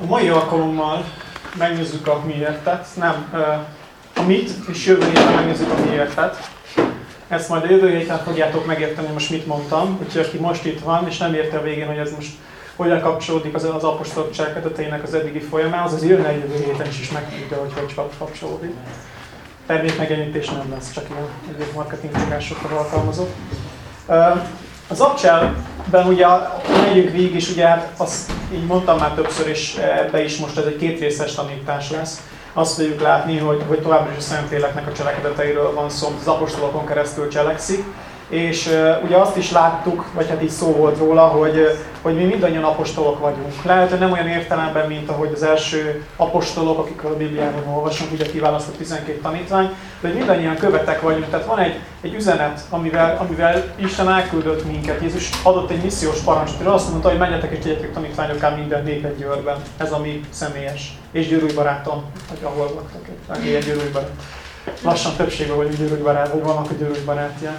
A mai alkalommal megnézzük a miértet, nem a mit, és jövő héten megnézzük a miértet. Ezt majd a jövő héten fogjátok megérteni, most mit mondtam, úgyhogy aki most itt van, és nem érte a végén, hogy ez most hogyan kapcsolódik az, az apostolok cselekedeteinek az eddigi folyamához, az jönne jövő héten is, is megtudja, hogy hogy kapcsolódik. Termék megjelenítés nem lesz, csak ilyen marketing fogásokra alkalmazott. Az Upshell-ben ugye megyünk végig, és ugye hát azt így mondtam már többször, és ebbe is most ez egy kétrészes tanítás lesz. Azt fogjuk látni, hogy, hogy továbbra is a Szentléleknek a cselekedeteiről van szó, az apostolokon keresztül cselekszik, és ugye azt is láttuk, vagy hát így szó volt róla, hogy, hogy mi mindannyian apostolok vagyunk. Lehet, hogy nem olyan értelemben, mint ahogy az első apostolok, akikről a Bibliában olvasunk, ugye kiválasztott 12 tanítvány, de hogy mindannyian követek vagyunk. Tehát van egy, egy üzenet, amivel, amivel Isten elküldött minket. Jézus adott egy missziós parancsot, és azt mondta, hogy menjetek és tegyetek tanítványokká minden népet győrben. Ez a mi személyes. És győrűj barátom, hogy ahol laktak, egy győrűj barát. Lassan többségben vagyunk győrűj barát, vagy vannak a győrűj barátják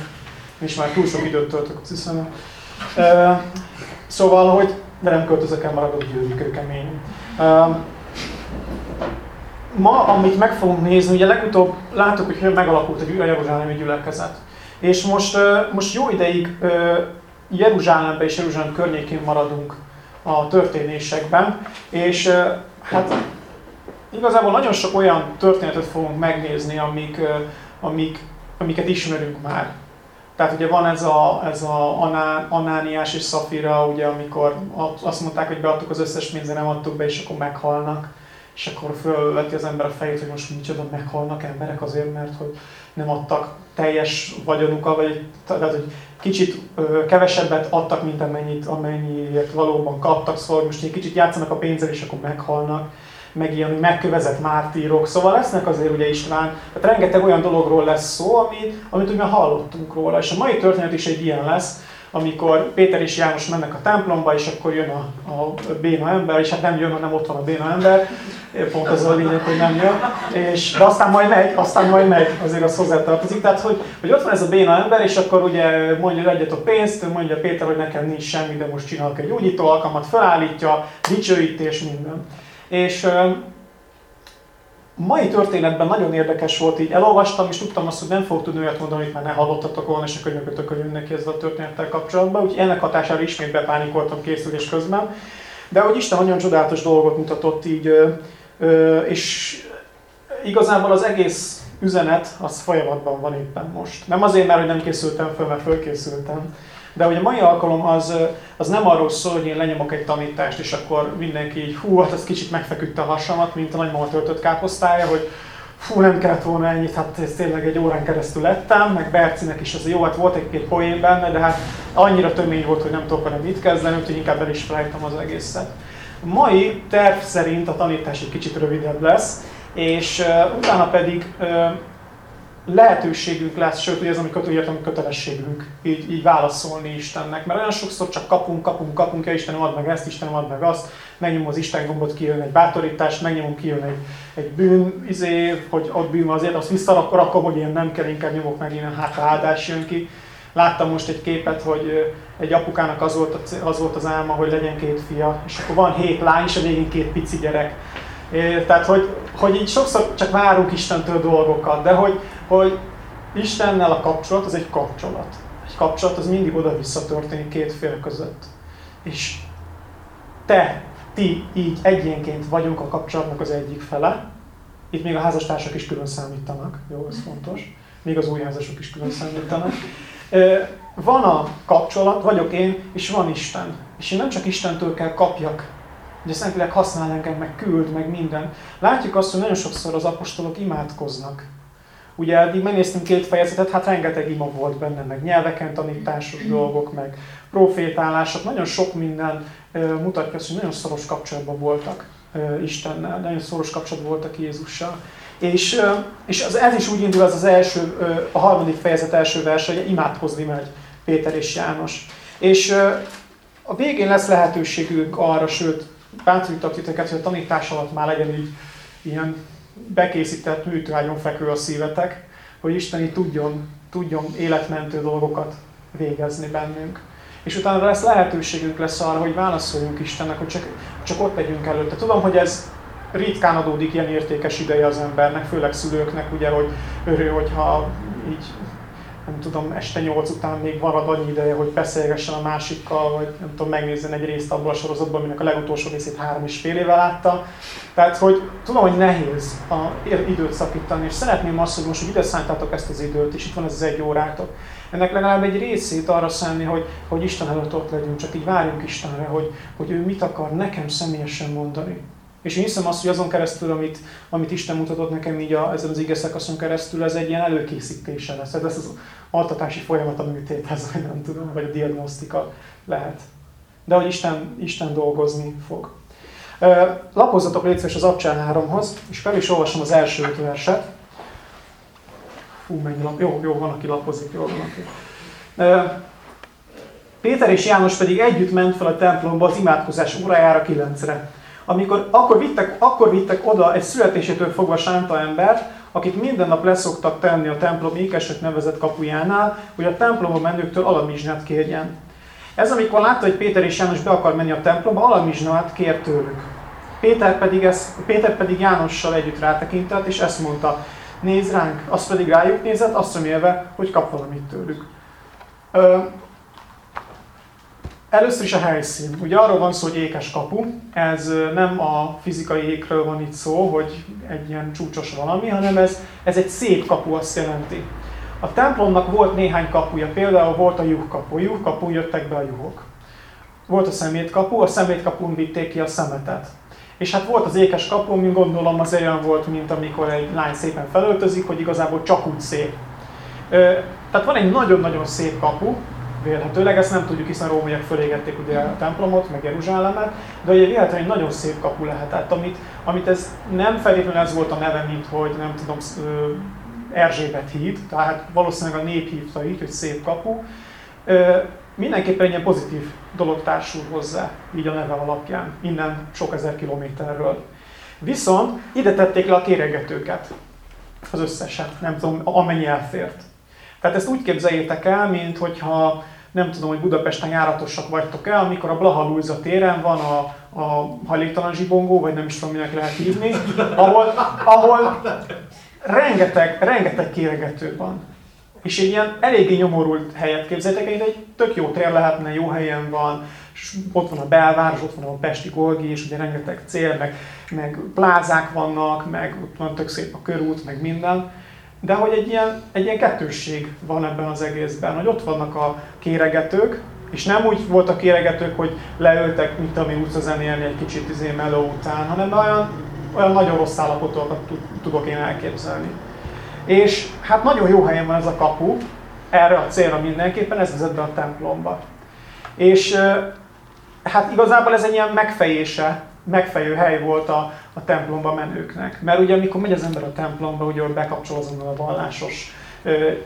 és már túl sok időt töltök, azt hiszem. Uh, szóval, hogy de nem költözök el, maradok győri kőkemény. Uh, ma, amit meg fogunk nézni, ugye legutóbb láttuk, hogy megalakult egy Jeruzsálemi gyülekezet. És most, most jó ideig Jeruzsálemben és Jeruzsálem környékén maradunk a történésekben, és hát igazából nagyon sok olyan történetet fogunk megnézni, amik, amik, amiket ismerünk már. Tehát ugye van ez a, ez a Aná, Anániás és Szafira, ugye, amikor azt mondták, hogy beadtuk az összes pénzt, nem adtuk be, és akkor meghalnak. És akkor fölveti az ember a fejét, hogy most micsoda meghalnak emberek azért, mert hogy nem adtak teljes vagyonukat, vagy tehát, hogy kicsit ö, kevesebbet adtak, mint amennyit, amennyiért valóban kaptak, szóval most egy kicsit játszanak a pénzzel, és akkor meghalnak meg ilyen megkövezett mártírok. Szóval lesznek azért ugye István, tehát rengeteg olyan dologról lesz szó, amit, amit ugye hallottunk róla. És a mai történet is egy ilyen lesz, amikor Péter és János mennek a templomba, és akkor jön a, a béna ember, és hát nem jön, hanem ott van a béna ember, pont az a lényeg, hogy nem jön, és, de aztán majd megy, aztán majd megy, azért az hozzátartozik. Tehát, hogy, hogy ott van ez a béna ember, és akkor ugye mondja, egyet a pénzt, mondja Péter, hogy nekem nincs semmi, de most csinálok egy gyógyító alkalmat, felállítja, dicsőítés, minden. És mai történetben nagyon érdekes volt, így elolvastam, és tudtam azt, hogy nem fogok tudni olyat mondani, amit már ne hallottatok volna, és a könyvökötök jön neki ezzel a történettel kapcsolatban. Úgyhogy ennek hatására ismét bepánikoltam készülés közben. De hogy Isten nagyon csodálatos dolgot mutatott így, és igazából az egész üzenet az folyamatban van éppen most. Nem azért, mert hogy nem készültem föl, mert fölkészültem, de ugye a mai alkalom az, az nem arról szól, hogy én lenyomok egy tanítást, és akkor mindenki így, hú, hát ez kicsit megfeküdte a hasamat, mint a nagymama töltött káposztája, hogy fú, nem kellett volna ennyit, hát ez tényleg egy órán keresztül lettem, meg Bercinek is az jó, hát volt egy-két poén benne, de hát annyira tömény volt, hogy nem tudok vele mit kezdeni, úgyhogy inkább el is felejtem az egészet. A mai terv szerint a tanítás egy kicsit rövidebb lesz, és uh, utána pedig uh, lehetőségünk lesz, sőt, ugye ez amikor tudjátok, kötelességünk így, így válaszolni Istennek. Mert olyan sokszor csak kapunk, kapunk, kapunk, ja Istenem ad meg ezt, Istenem ad meg azt, megnyomom az Isten gombot, kijön egy bátorítást, megnyomom, kijön egy, egy bűn, izé, hogy ott bűn azért, azt visszarakom, hogy én nem kell, inkább nyomok meg, én hát áldás jön ki. Láttam most egy képet, hogy egy apukának az volt, az volt az álma, hogy legyen két fia, és akkor van hét lány, és a végén két pici gyerek. Tehát, hogy, hogy így sokszor csak várunk Istentől dolgokat, de hogy, hogy Istennel a kapcsolat az egy kapcsolat. Egy kapcsolat az mindig oda-vissza történik két fél között. És te, ti így egyénként vagyunk a kapcsolatnak az egyik fele. Itt még a házastársak is külön számítanak, jó, ez fontos. Még az új házasok is külön számítanak. Van a kapcsolat, vagyok én, és van Isten. És én nem csak Istentől kell kapjak, hogy a Szentlélek használ engem, meg küld, meg minden. Látjuk azt, hogy nagyon sokszor az apostolok imádkoznak. Ugye eddig megnéztünk két fejezetet, hát rengeteg ima volt benne, meg nyelveken tanításos dolgok, meg profétálások, nagyon sok minden mutatja azt, hogy nagyon szoros kapcsolatban voltak Istennel, nagyon szoros kapcsolatban voltak Jézussal. És, és az, ez is úgy indul, ez az első, a harmadik fejezet első verse, hogy imádkozni megy Péter és János. És a végén lesz lehetőségünk arra, sőt, bátorítok titeket, hogy a tanítás alatt már legyen így ilyen bekészített műtrágyon fekvő a szívetek, hogy Isten így tudjon, tudjon életmentő dolgokat végezni bennünk. És utána lesz lehetőségünk lesz arra, hogy válaszoljunk Istennek, hogy csak, csak ott legyünk előtte. Tudom, hogy ez ritkán adódik ilyen értékes ideje az embernek, főleg szülőknek, ugye, hogy örül, hogyha így nem tudom, este nyolc után még marad annyi ideje, hogy beszélgessen a másikkal, vagy nem tudom, megnézzen egy részt abból a sorozatból, aminek a legutolsó részét három és fél éve látta. Tehát, hogy tudom, hogy nehéz a időt szakítani, és szeretném azt, hogy most, hogy ide szántátok ezt az időt, és itt van ez az egy órátok. Ennek legalább egy részét arra szánni, hogy, hogy Isten előtt ott legyünk, csak így várjunk Istenre, hogy, hogy ő mit akar nekem személyesen mondani. És én hiszem azt, hogy azon keresztül, amit, amit Isten mutatott nekem így a, ezen az ige szakaszon keresztül, ez egy ilyen előkészítése lesz. Ez lesz az altatási folyamat a műtéthez, vagy nem tudom, vagy a diagnosztika lehet. De hogy Isten, Isten dolgozni fog. Lapozzatok légy az Abcsán 3-hoz, és fel is olvasom az első öt verset. Fú, mennyi lap. Jó, jó, van, aki lapozik, jó, van, aki. Péter és János pedig együtt ment fel a templomba az imádkozás órájára kilencre amikor akkor vittek, akkor vittek oda egy születésétől fogva sánta embert, akit minden nap leszoktak tenni a templom ékesek nevezett kapujánál, hogy a templomba menőktől alamizsnát kérjen. Ez amikor látta, hogy Péter és János be akar menni a templomba, alamizsnát kér tőlük. Péter pedig, ez, Péter pedig Jánossal együtt rátekintett, és ezt mondta, nézd ránk, az pedig rájuk nézett, azt remélve, hogy kap valamit tőlük. Ö, Először is a helyszín. Ugye arról van szó, hogy ékes kapu. Ez nem a fizikai ékről van itt szó, hogy egy ilyen csúcsos valami, hanem ez, ez egy szép kapu azt jelenti. A templomnak volt néhány kapuja, például volt a juhkapu. A juhkapu jöttek be a juhok. Volt a szemétkapu, a szemétkapun vitték ki a szemetet. És hát volt az ékes kapu, mint gondolom az olyan volt, mint amikor egy lány szépen felöltözik, hogy igazából csak úgy szép. Tehát van egy nagyon-nagyon szép kapu, vélhetőleg, ezt nem tudjuk, hiszen rómaiak fölégették ugye a templomot, meg Jeruzsálemet, de ugye véletlenül egy nagyon szép kapu lehetett, amit, amit ez nem feltétlenül ez volt a neve, mint hogy nem tudom, Erzsébet híd, tehát valószínűleg a nép hívta így, hogy szép kapu. Mindenképpen egy ilyen pozitív dolog társul hozzá, így a neve alapján, innen sok ezer kilométerről. Viszont ide tették le a kéregetőket, az összeset, nem tudom, amennyi elfért. Tehát ezt úgy képzeljétek el, mint hogyha nem tudom, hogy Budapesten járatosak vagytok el, amikor a Blaha Luisa téren van a, a hajléktalan zsibongó, vagy nem is tudom, minek lehet hívni, ahol, ahol rengeteg, rengeteg kéregető van. És egy ilyen eléggé nyomorult helyet képzeljétek el, egy tök jó tér lehetne, jó helyen van, és ott van a belváros, ott van a Pesti Golgi, és ugye rengeteg cél, meg, meg plázák vannak, meg ott van tök szép a körút, meg minden. De hogy egy ilyen, egy ilyen kettősség van ebben az egészben, hogy ott vannak a kéregetők, és nem úgy volt a kéregetők, hogy leültek, mint ami úgy zenélni egy kicsit izé meló után, hanem olyan, olyan nagyon rossz állapotokat tudok én elképzelni. És hát nagyon jó helyen van ez a kapu, erre a célra mindenképpen, ez vezet be a templomba. És hát igazából ez egy ilyen megfejése megfejő hely volt a, a templomba menőknek. Mert ugye amikor megy az ember a templomba, ugye bekapcsol azon a vallásos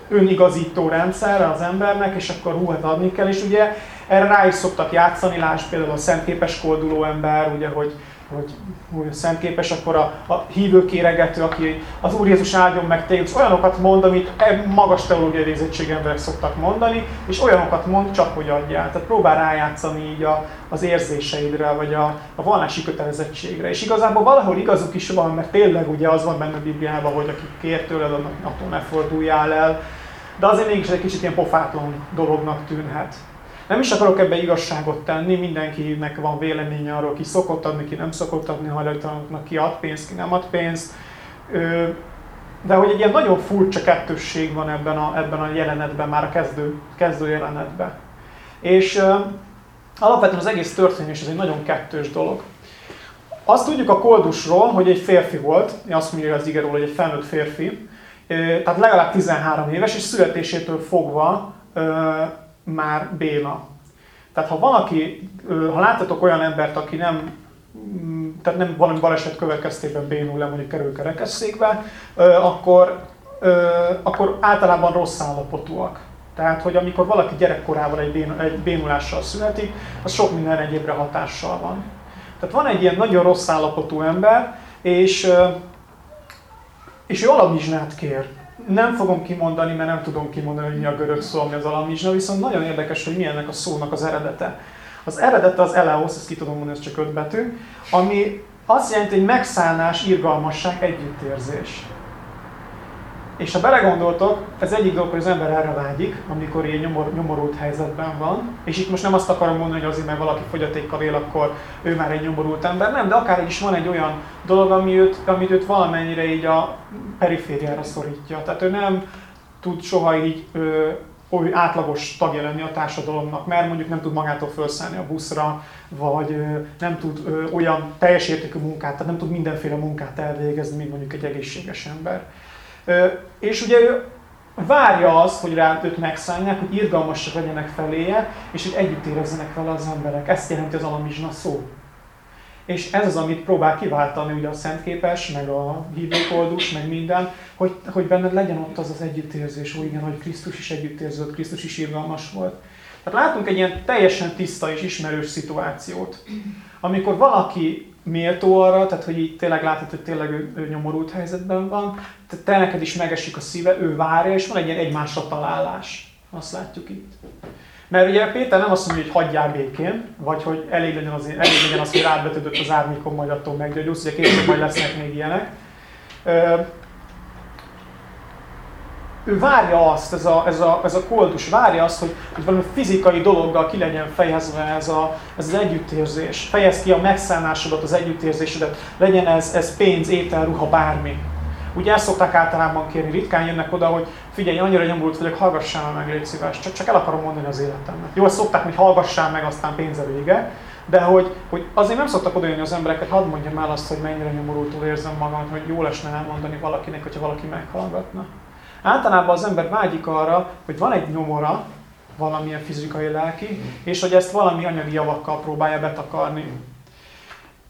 önigazító rendszerre az embernek, és akkor hú, hát adni kell, és ugye erre rá is szoktak játszani, lásd például a szentképes kolduló ember, ugye, hogy hogy, hogy szemképes, akkor a, a hívő kéregető, aki az Úr Jézus áldjon meg téged, olyanokat mond, amit e magas teológiai végzettség emberek szoktak mondani, és olyanokat mond, csak hogy adjál. Tehát próbál rájátszani így a, az érzéseidre, vagy a, a vallási kötelezettségre. És igazából valahol igazuk is van, mert tényleg ugye az van benne a Bibliában, hogy aki kér tőled, attól ne forduljál el. De azért mégis egy kicsit ilyen pofátlan dolognak tűnhet. Nem is akarok ebbe igazságot tenni, mindenkinek van véleménye arról, ki szokott adni, ki nem szokott adni hajléktalanoknak, ki ad pénzt, ki nem ad pénzt. De hogy egy ilyen nagyon furcsa kettősség van ebben a, ebben a jelenetben, már a kezdő, kezdő jelenetben. És alapvetően az egész történés ez egy nagyon kettős dolog. Azt tudjuk a koldusról, hogy egy férfi volt, azt mondja az igeról, hogy egy felnőtt férfi, tehát legalább 13 éves, és születésétől fogva már béna. Tehát ha valaki, ha láttatok olyan embert, aki nem, mm, tehát nem valami baleset következtében bénul le, mondjuk kerül kerekesszékbe, akkor, akkor általában rossz állapotúak. Tehát, hogy amikor valaki gyerekkorában egy, bénulással születik, az sok minden egyébre hatással van. Tehát van egy ilyen nagyon rossz állapotú ember, és, és ő alamizsnát kér nem fogom kimondani, mert nem tudom kimondani, hogy mi a görög szó, ami az alamizsna, viszont nagyon érdekes, hogy mi ennek a szónak az eredete. Az eredete az eleos, ezt ki tudom mondani, ez csak öt betű, ami azt jelenti, hogy megszállás, irgalmasság, együttérzés. És ha belegondoltok, ez egyik dolog, hogy az ember erre vágyik, amikor ilyen nyomor, nyomorult helyzetben van, és itt most nem azt akarom mondani, hogy azért, mert valaki fogyatékkal él, akkor ő már egy nyomorult ember, nem, de akár is van egy olyan dolog, ami őt, amit őt valamennyire így a perifériára szorítja. Tehát ő nem tud soha így ö, oly átlagos tagja lenni a társadalomnak, mert mondjuk nem tud magától felszállni a buszra, vagy nem tud olyan teljes értékű munkát, tehát nem tud mindenféle munkát elvégezni, mint mondjuk egy egészséges ember. És ugye ő várja azt, hogy rá őt megszállják, hogy irgalmasak legyenek feléje, és hogy együtt érezzenek vele az emberek. Ezt jelenti az alamizsna szó. És ez az, amit próbál kiváltani ugye a szentképes, meg a hívőkoldus, meg minden, hogy, hogy benned legyen ott az az együttérzés, hogy igen, hogy Krisztus is együttérzett, Krisztus is irgalmas volt. Tehát látunk egy ilyen teljesen tiszta és ismerős szituációt, amikor valaki méltó arra, tehát hogy így tényleg látod, hogy tényleg ő, ő nyomorult helyzetben van, tehát te neked is megesik a szíve, ő várja, és van egy ilyen egymásra találás. Azt látjuk itt. Mert ugye Péter nem azt mondja, hogy hagyjál békén, vagy hogy elég legyen az, elég legyen az hogy rád az árnyékon, majd attól meggyógyulsz, ugye később majd lesznek még ilyenek ő várja azt, ez a, ez a, ez a koldus, várja azt, hogy, hogy valami fizikai dologgal ki legyen fejezve ez, a, ez az együttérzés. Fejez ki a megszállásodat, az együttérzésedet, legyen ez, ez pénz, étel, ruha, bármi. Ugye ezt szokták általában kérni, ritkán jönnek oda, hogy figyelj, annyira nyomorult vagyok, hallgassál meg, légy szíves, csak, csak el akarom mondani az életemnek. Jó, ezt szokták, hogy hallgassál meg, aztán pénze vége, de hogy, hogy azért nem szoktak oda jönni az embereket, hadd mondjam el azt, hogy mennyire nyomorultul érzem magam, hogy jó lesne elmondani valakinek, hogyha valaki meghallgatna. Általában az ember vágyik arra, hogy van egy nyomora, valamilyen fizikai, lelki, és hogy ezt valami anyagi javakkal próbálja betakarni.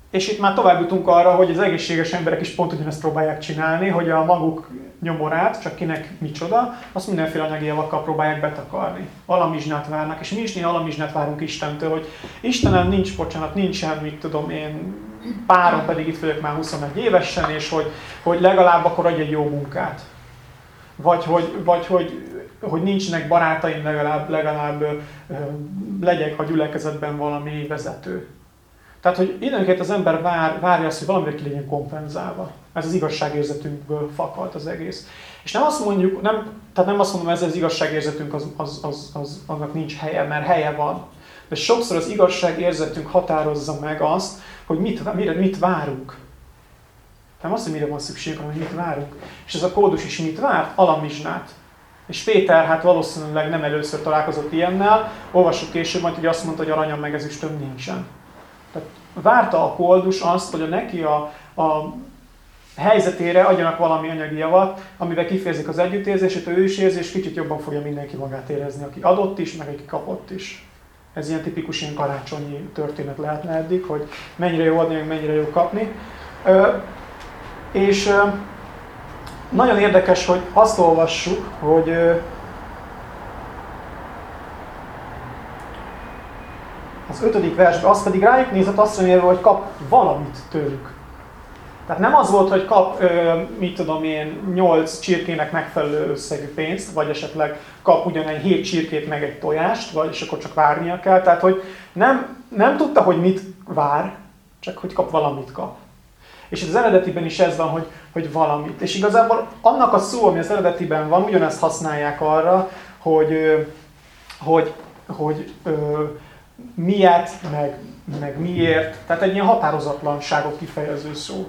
És itt már tovább jutunk arra, hogy az egészséges emberek is pont ugyanezt próbálják csinálni, hogy a maguk nyomorát, csak kinek micsoda, azt mindenféle anyagi javakkal próbálják betakarni. Alamizsnát várnak, és mi is néha alamizsnát várunk Istentől, hogy Istenem nincs bocsánat, nincsen, mit tudom én, párom pedig itt vagyok már 21 évesen, és hogy, hogy legalább akkor adj egy jó munkát vagy hogy, vagy hogy, hogy nincsenek barátaim, legalább, legalább legyek a gyülekezetben valami vezető. Tehát, hogy időnként az ember vár, várja azt, hogy valamire ki legyen kompenzálva. Ez az igazságérzetünkből fakad az egész. És nem azt mondjuk, nem, tehát nem azt mondom, ez az igazságérzetünk az, az, az, az, annak nincs helye, mert helye van. De sokszor az igazságérzetünk határozza meg azt, hogy mit, mire, mit várunk. Nem azt, hogy mire van szükség, hanem hogy mit várunk. És ez a kódus is mit várt? Alamizsnát. És Péter hát valószínűleg nem először találkozott ilyennel, olvassuk később majd, hogy azt mondta, hogy aranyam meg ezüstöm nincsen. Tehát várta a koldus azt, hogy a neki a, a helyzetére adjanak valami anyagi javat, amivel kifejezik az együttérzését, ő is érzi, és kicsit jobban fogja mindenki magát érezni, aki adott is, meg aki kapott is. Ez ilyen tipikus ilyen karácsonyi történet lehetne eddig, hogy mennyire jó adni, meg mennyire jó kapni. És nagyon érdekes, hogy azt olvassuk, hogy az ötödik versben, az pedig rájuk nézett azt mondja, hogy kap valamit tőlük. Tehát nem az volt, hogy kap, mit tudom én, 8 csirkének megfelelő összegű pénzt, vagy esetleg kap ugyanegy 7 csirkét meg egy tojást, vagy és akkor csak várnia kell. Tehát, hogy nem, nem tudta, hogy mit vár, csak hogy kap valamit kap. És az eredetiben is ez van, hogy, hogy valamit. És igazából annak a szó, ami az eredetiben van, ugyanezt használják arra, hogy, hogy, hogy ö, miért, meg, meg miért. Tehát egy ilyen határozatlanságot kifejező szó.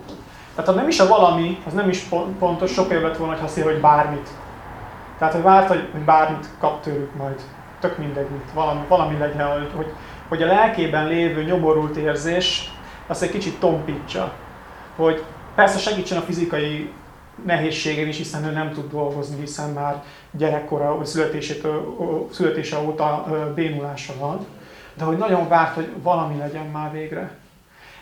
Tehát ha nem is a valami, az nem is pontos, sok évet volna, hogy használja, hogy bármit. Tehát, hogy várt, hogy bármit kap tőlük majd. Tök mindegy, mit. Valami, valami legyen, hogy, hogy, hogy a lelkében lévő nyomorult érzés azt egy kicsit tompítsa hogy persze segítsen a fizikai nehézségén is, hiszen ő nem tud dolgozni, hiszen már gyerekkora, vagy születése óta bénulása van, de hogy nagyon várt, hogy valami legyen már végre.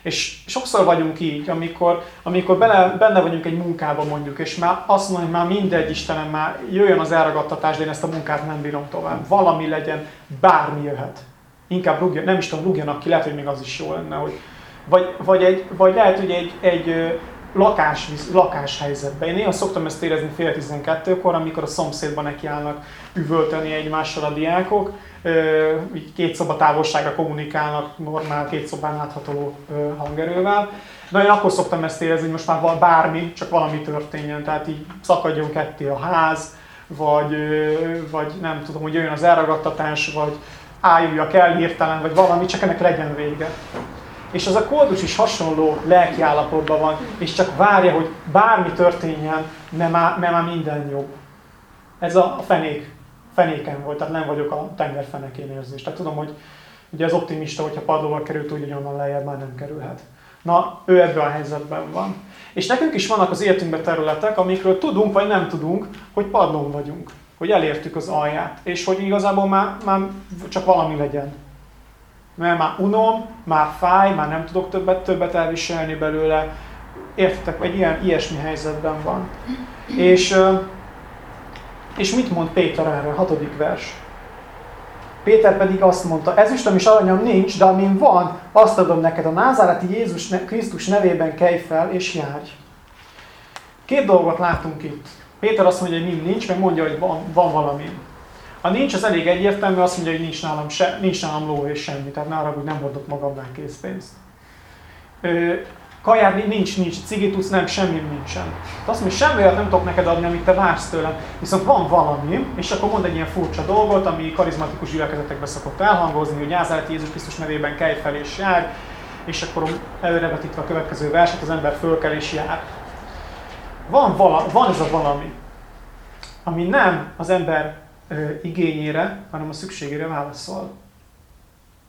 És sokszor vagyunk így, amikor, amikor bele, benne vagyunk egy munkában mondjuk, és már azt mondjuk, hogy már mindegy, Istenem, már jöjjön az elragadtatás, de én ezt a munkát nem bírom tovább. Valami legyen, bármi jöhet. Inkább rúgja, nem is tudom, rúgjanak ki, lehet, hogy még az is jó lenne, hogy vagy, vagy, egy, vagy lehet, hogy egy, egy lakás, lakáshelyzetben. Én néha szoktam ezt érezni fél tizenkettőkor, amikor a szomszédban nekiállnak üvölteni egymással a diákok, így két szoba távolságra kommunikálnak normál két szobán látható hangerővel. Na én akkor szoktam ezt érezni, hogy most már bármi, csak valami történjen, tehát így szakadjon ketté a ház, vagy, vagy nem tudom, hogy jöjjön az elragadtatás, vagy álljulja el hirtelen, vagy valami, csak ennek legyen vége. És az a koldus is hasonló lelki állapotban van, és csak várja, hogy bármi történjen, mert már, mert már minden jobb. Ez a fenék, fenéken volt, tehát nem vagyok a tenger fenekén érzés. Tehát tudom, hogy ugye az optimista, hogyha padlóval került, úgy, hogy onnan lejjebb már nem kerülhet. Na, ő ebben a helyzetben van. És nekünk is vannak az életünkben területek, amikről tudunk vagy nem tudunk, hogy padlón vagyunk, hogy elértük az alját, és hogy igazából már, már csak valami legyen. Mert már unom, már fáj, már nem tudok többet, többet elviselni belőle. Értetek, egy ilyen, ilyesmi helyzetben van. És, és mit mond Péter erre? Hatodik vers. Péter pedig azt mondta, ezüstöm és aranyom nincs, de amin van, azt adom neked a názáreti Jézus Krisztus nevében kelj fel és járj. Két dolgot látunk itt. Péter azt mondja, hogy mind nincs, meg mondja, hogy van, van valami. A nincs az elég egyértelmű, azt mondja, hogy nincs nálam, se, nincs nálam ló és semmi, tehát ne arra, hogy nem hordok magamnál készpénzt. Kajár nincs, nincs, cigitusz nem, semmi nincsen. De azt mondja, semmi nem tudok neked adni, amit te vársz tőlem. Viszont van valami, és akkor mond egy ilyen furcsa dolgot, ami karizmatikus gyülekezetekben szokott elhangozni, hogy Názáreti Jézus Krisztus nevében kelj fel és jár, és akkor előrevetítve a következő verset, az ember fölkel és jár. Van, vala, van ez a valami, ami nem az ember ö, igényére, hanem a szükségére válaszol.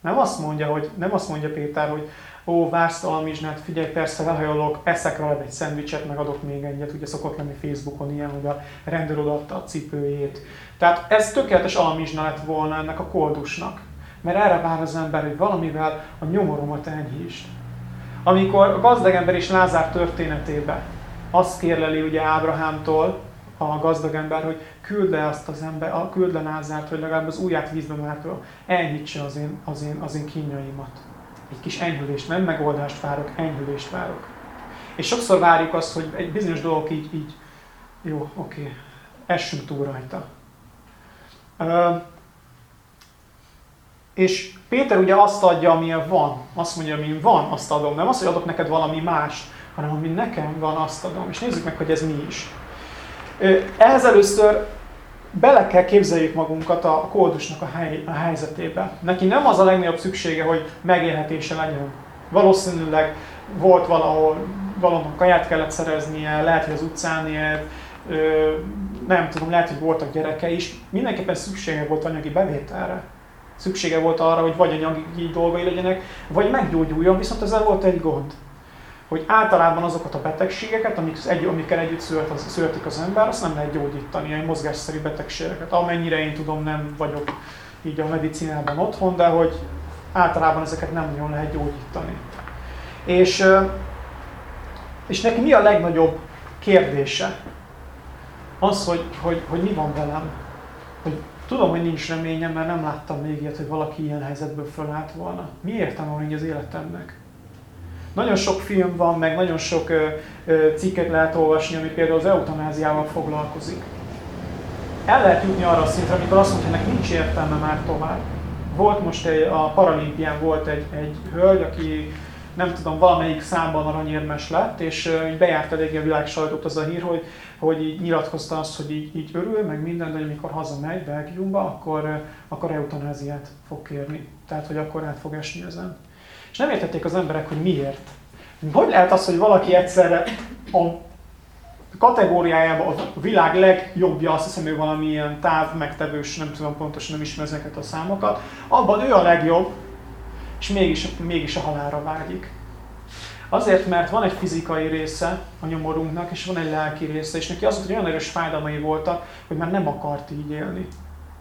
Nem azt mondja, hogy, nem azt mondja Péter, hogy ó, vársz alamizsnát, figyelj, persze lehajolok, eszek veled egy szendvicset, meg adok még egyet, ugye szokott lenni Facebookon ilyen, hogy a rendőr odaadta a cipőjét. Tehát ez tökéletes alamizsna lett volna ennek a koldusnak. Mert erre vár az ember, hogy valamivel a nyomoromat enyhítsd. Amikor a gazdag ember és Lázár történetében azt kérleli ugye Ábrahámtól, a gazdag ember, hogy küld le azt az ember, küld le hogy legalább az ujját vízbe mártól enyhítse az én, az én, az én kínjaimat egy kis enyhülést, nem megoldást várok, enyhülést várok. És sokszor várjuk azt, hogy egy bizonyos dolgok így, így jó, oké, okay, essünk túl rajta. Uh, és Péter ugye azt adja, amilyen van. Azt mondja, amilyen van, azt adom. Nem azt, hogy adok neked valami más, hanem ami nekem van, azt adom. És nézzük meg, hogy ez mi is. Ehhez először bele kell képzeljük magunkat a koldusnak a, hely, a helyzetébe. Neki nem az a legnagyobb szüksége, hogy megélhetése legyen. Valószínűleg volt valahol, valahol kaját kellett szereznie, lehet, hogy az utcán élt, nem tudom, lehet, hogy voltak gyereke is. Mindenképpen szüksége volt anyagi bevételre. Szüksége volt arra, hogy vagy anyagi dolgai legyenek, vagy meggyógyuljon, viszont ezzel volt egy gond hogy általában azokat a betegségeket, amik, egy, amikkel együtt szület, az, születik az ember, azt nem lehet gyógyítani, ilyen mozgásszerű betegségeket. Amennyire én tudom, nem vagyok így a medicinában otthon, de hogy általában ezeket nem nagyon lehet gyógyítani. És, és neki mi a legnagyobb kérdése? Az, hogy, hogy, hogy mi van velem. Hogy tudom, hogy nincs reményem, mert nem láttam még ilyet, hogy valaki ilyen helyzetből fölállt volna. Mi értem van így az életemnek? Nagyon sok film van, meg nagyon sok cikket lehet olvasni, ami például az eutanáziával foglalkozik. El lehet jutni arra a szintre, amikor azt mondja, hogy ennek nincs értelme már tovább. Volt most egy, a Paralimpián volt egy, egy hölgy, aki nem tudom, valamelyik számban aranyérmes lett, és így bejárt eléggé a világ sajtót az a hír, hogy, hogy így nyilatkozta azt, hogy így, így örül, meg minden, de amikor hazamegy Belgiumba, akkor, akkor eutanáziát fog kérni. Tehát, hogy akkor át fog esni ezen. És nem értették az emberek, hogy miért. Hogy lehet az, hogy valaki egyszerre a kategóriájában a világ legjobbja, azt hiszem, hogy valami ilyen táv megtevős, nem tudom pontosan, nem ismerem ezeket a számokat, abban ő a legjobb, és mégis, mégis a halálra vágyik. Azért, mert van egy fizikai része a nyomorunknak, és van egy lelki része, és neki az, hogy olyan erős fájdalmai voltak, hogy már nem akart így élni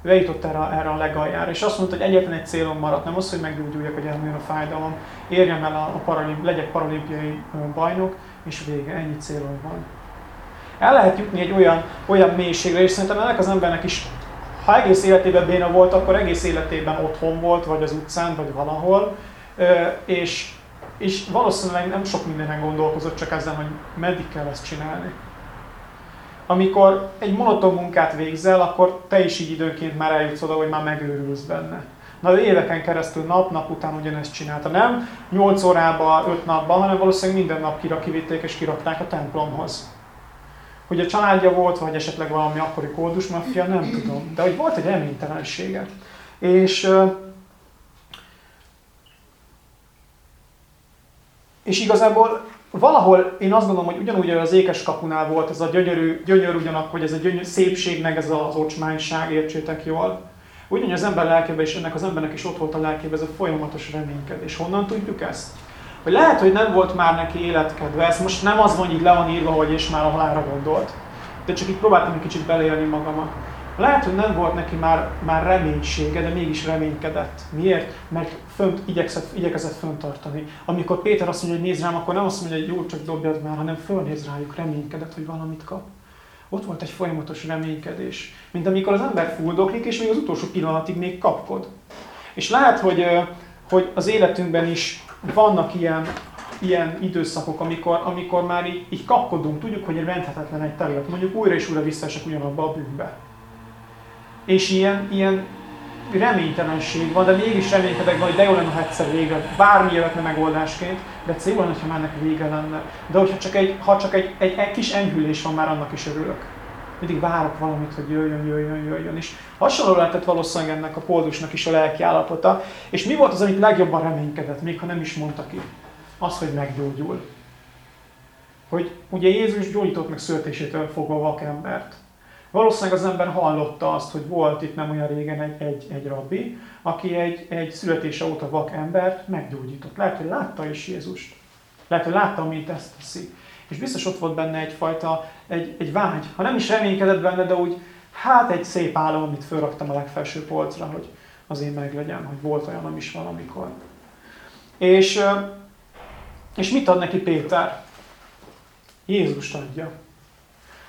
ő eljutott erre, erre a legaljára, és azt mondta, hogy egyetlen egy célom maradt, nem az, hogy meggyógyuljak, hogy elmúljon a fájdalom, érjem el a, a paralimp, legyek paralimpiai bajnok, és vége, ennyi célom van. El lehet jutni egy olyan, olyan mélységre, és szerintem ennek az embernek is, ha egész életében béna volt, akkor egész életében otthon volt, vagy az utcán, vagy valahol, és és valószínűleg nem sok mindenen gondolkozott csak ezen, hogy meddig kell ezt csinálni. Amikor egy monoton munkát végzel, akkor te is így időnként már eljutsz oda, hogy már megőrülsz benne. Na ő éveken keresztül nap-nap után ugyanezt csinálta. Nem 8 órában, 5 napban, hanem valószínűleg minden nap kira kivitték és kirakták a templomhoz. Hogy a családja volt, vagy esetleg valami akkori kódus maffia, nem tudom. De hogy volt egy reménytelensége. És, és igazából valahol én azt gondolom, hogy ugyanúgy az ékes kapunál volt ez a gyönyörű, gyönyörű ugyanakkor, hogy ez a gyönyörű szépség, meg ez az ocsmányság, értsétek jól. Ugyanúgy az ember lelkében és ennek az embernek is ott volt a lelkében ez a folyamatos reménykedés. Honnan tudjuk ezt? Hogy lehet, hogy nem volt már neki életkedve, ez most nem az van, hogy így le van írva, hogy és már a halálra gondolt. De csak így próbáltam egy kicsit beleélni magamat. Lehet, hogy nem volt neki már, már reménysége, de mégis reménykedett. Miért? Mert fönt, igyekezett, igyekezett föntartani. Amikor Péter azt mondja, hogy nézd rám, akkor nem azt mondja, hogy jó, csak dobjad már, hanem fölnéz rájuk, reménykedett, hogy valamit kap. Ott volt egy folyamatos reménykedés. Mint amikor az ember fuldoklik, és még az utolsó pillanatig még kapkod. És lehet, hogy, hogy az életünkben is vannak ilyen, ilyen időszakok, amikor, amikor már így, így kapkodunk, tudjuk, hogy rendhetetlen egy terület, mondjuk újra és újra visszaesek ugyanabba a bűnbe. És ilyen, ilyen reménytelenség van, de mégis reménykedek hogy de jó lenne, ha egyszer vége, bármi jöhetne megoldásként, de cél lenne, ha ennek vége lenne. De hogyha csak egy, ha csak egy, egy, egy kis enyhülés van, már annak is örülök. Mindig várok valamit, hogy jöjjön, jöjjön, jöjjön. És hasonló lehetett valószínűleg ennek a poldusnak is a lelki állapota. És mi volt az, amit legjobban reménykedett, még ha nem is mondta ki? Az, hogy meggyógyul. Hogy ugye Jézus gyógyított meg születésétől fogva vakembert. Valószínűleg az ember hallotta azt, hogy volt itt nem olyan régen egy, egy, egy rabbi, aki egy, egy születése óta vak embert meggyógyított. Lehet, hogy látta is Jézust. Lehet, hogy látta, mint ezt teszi. És biztos ott volt benne egyfajta, egy, egy vágy. Ha nem is reménykedett benne, de úgy, hát egy szép álom, amit felraktam a legfelső polcra, hogy az én meglegyen, hogy volt olyan, ami is valamikor. És, és mit ad neki Péter? Jézust adja.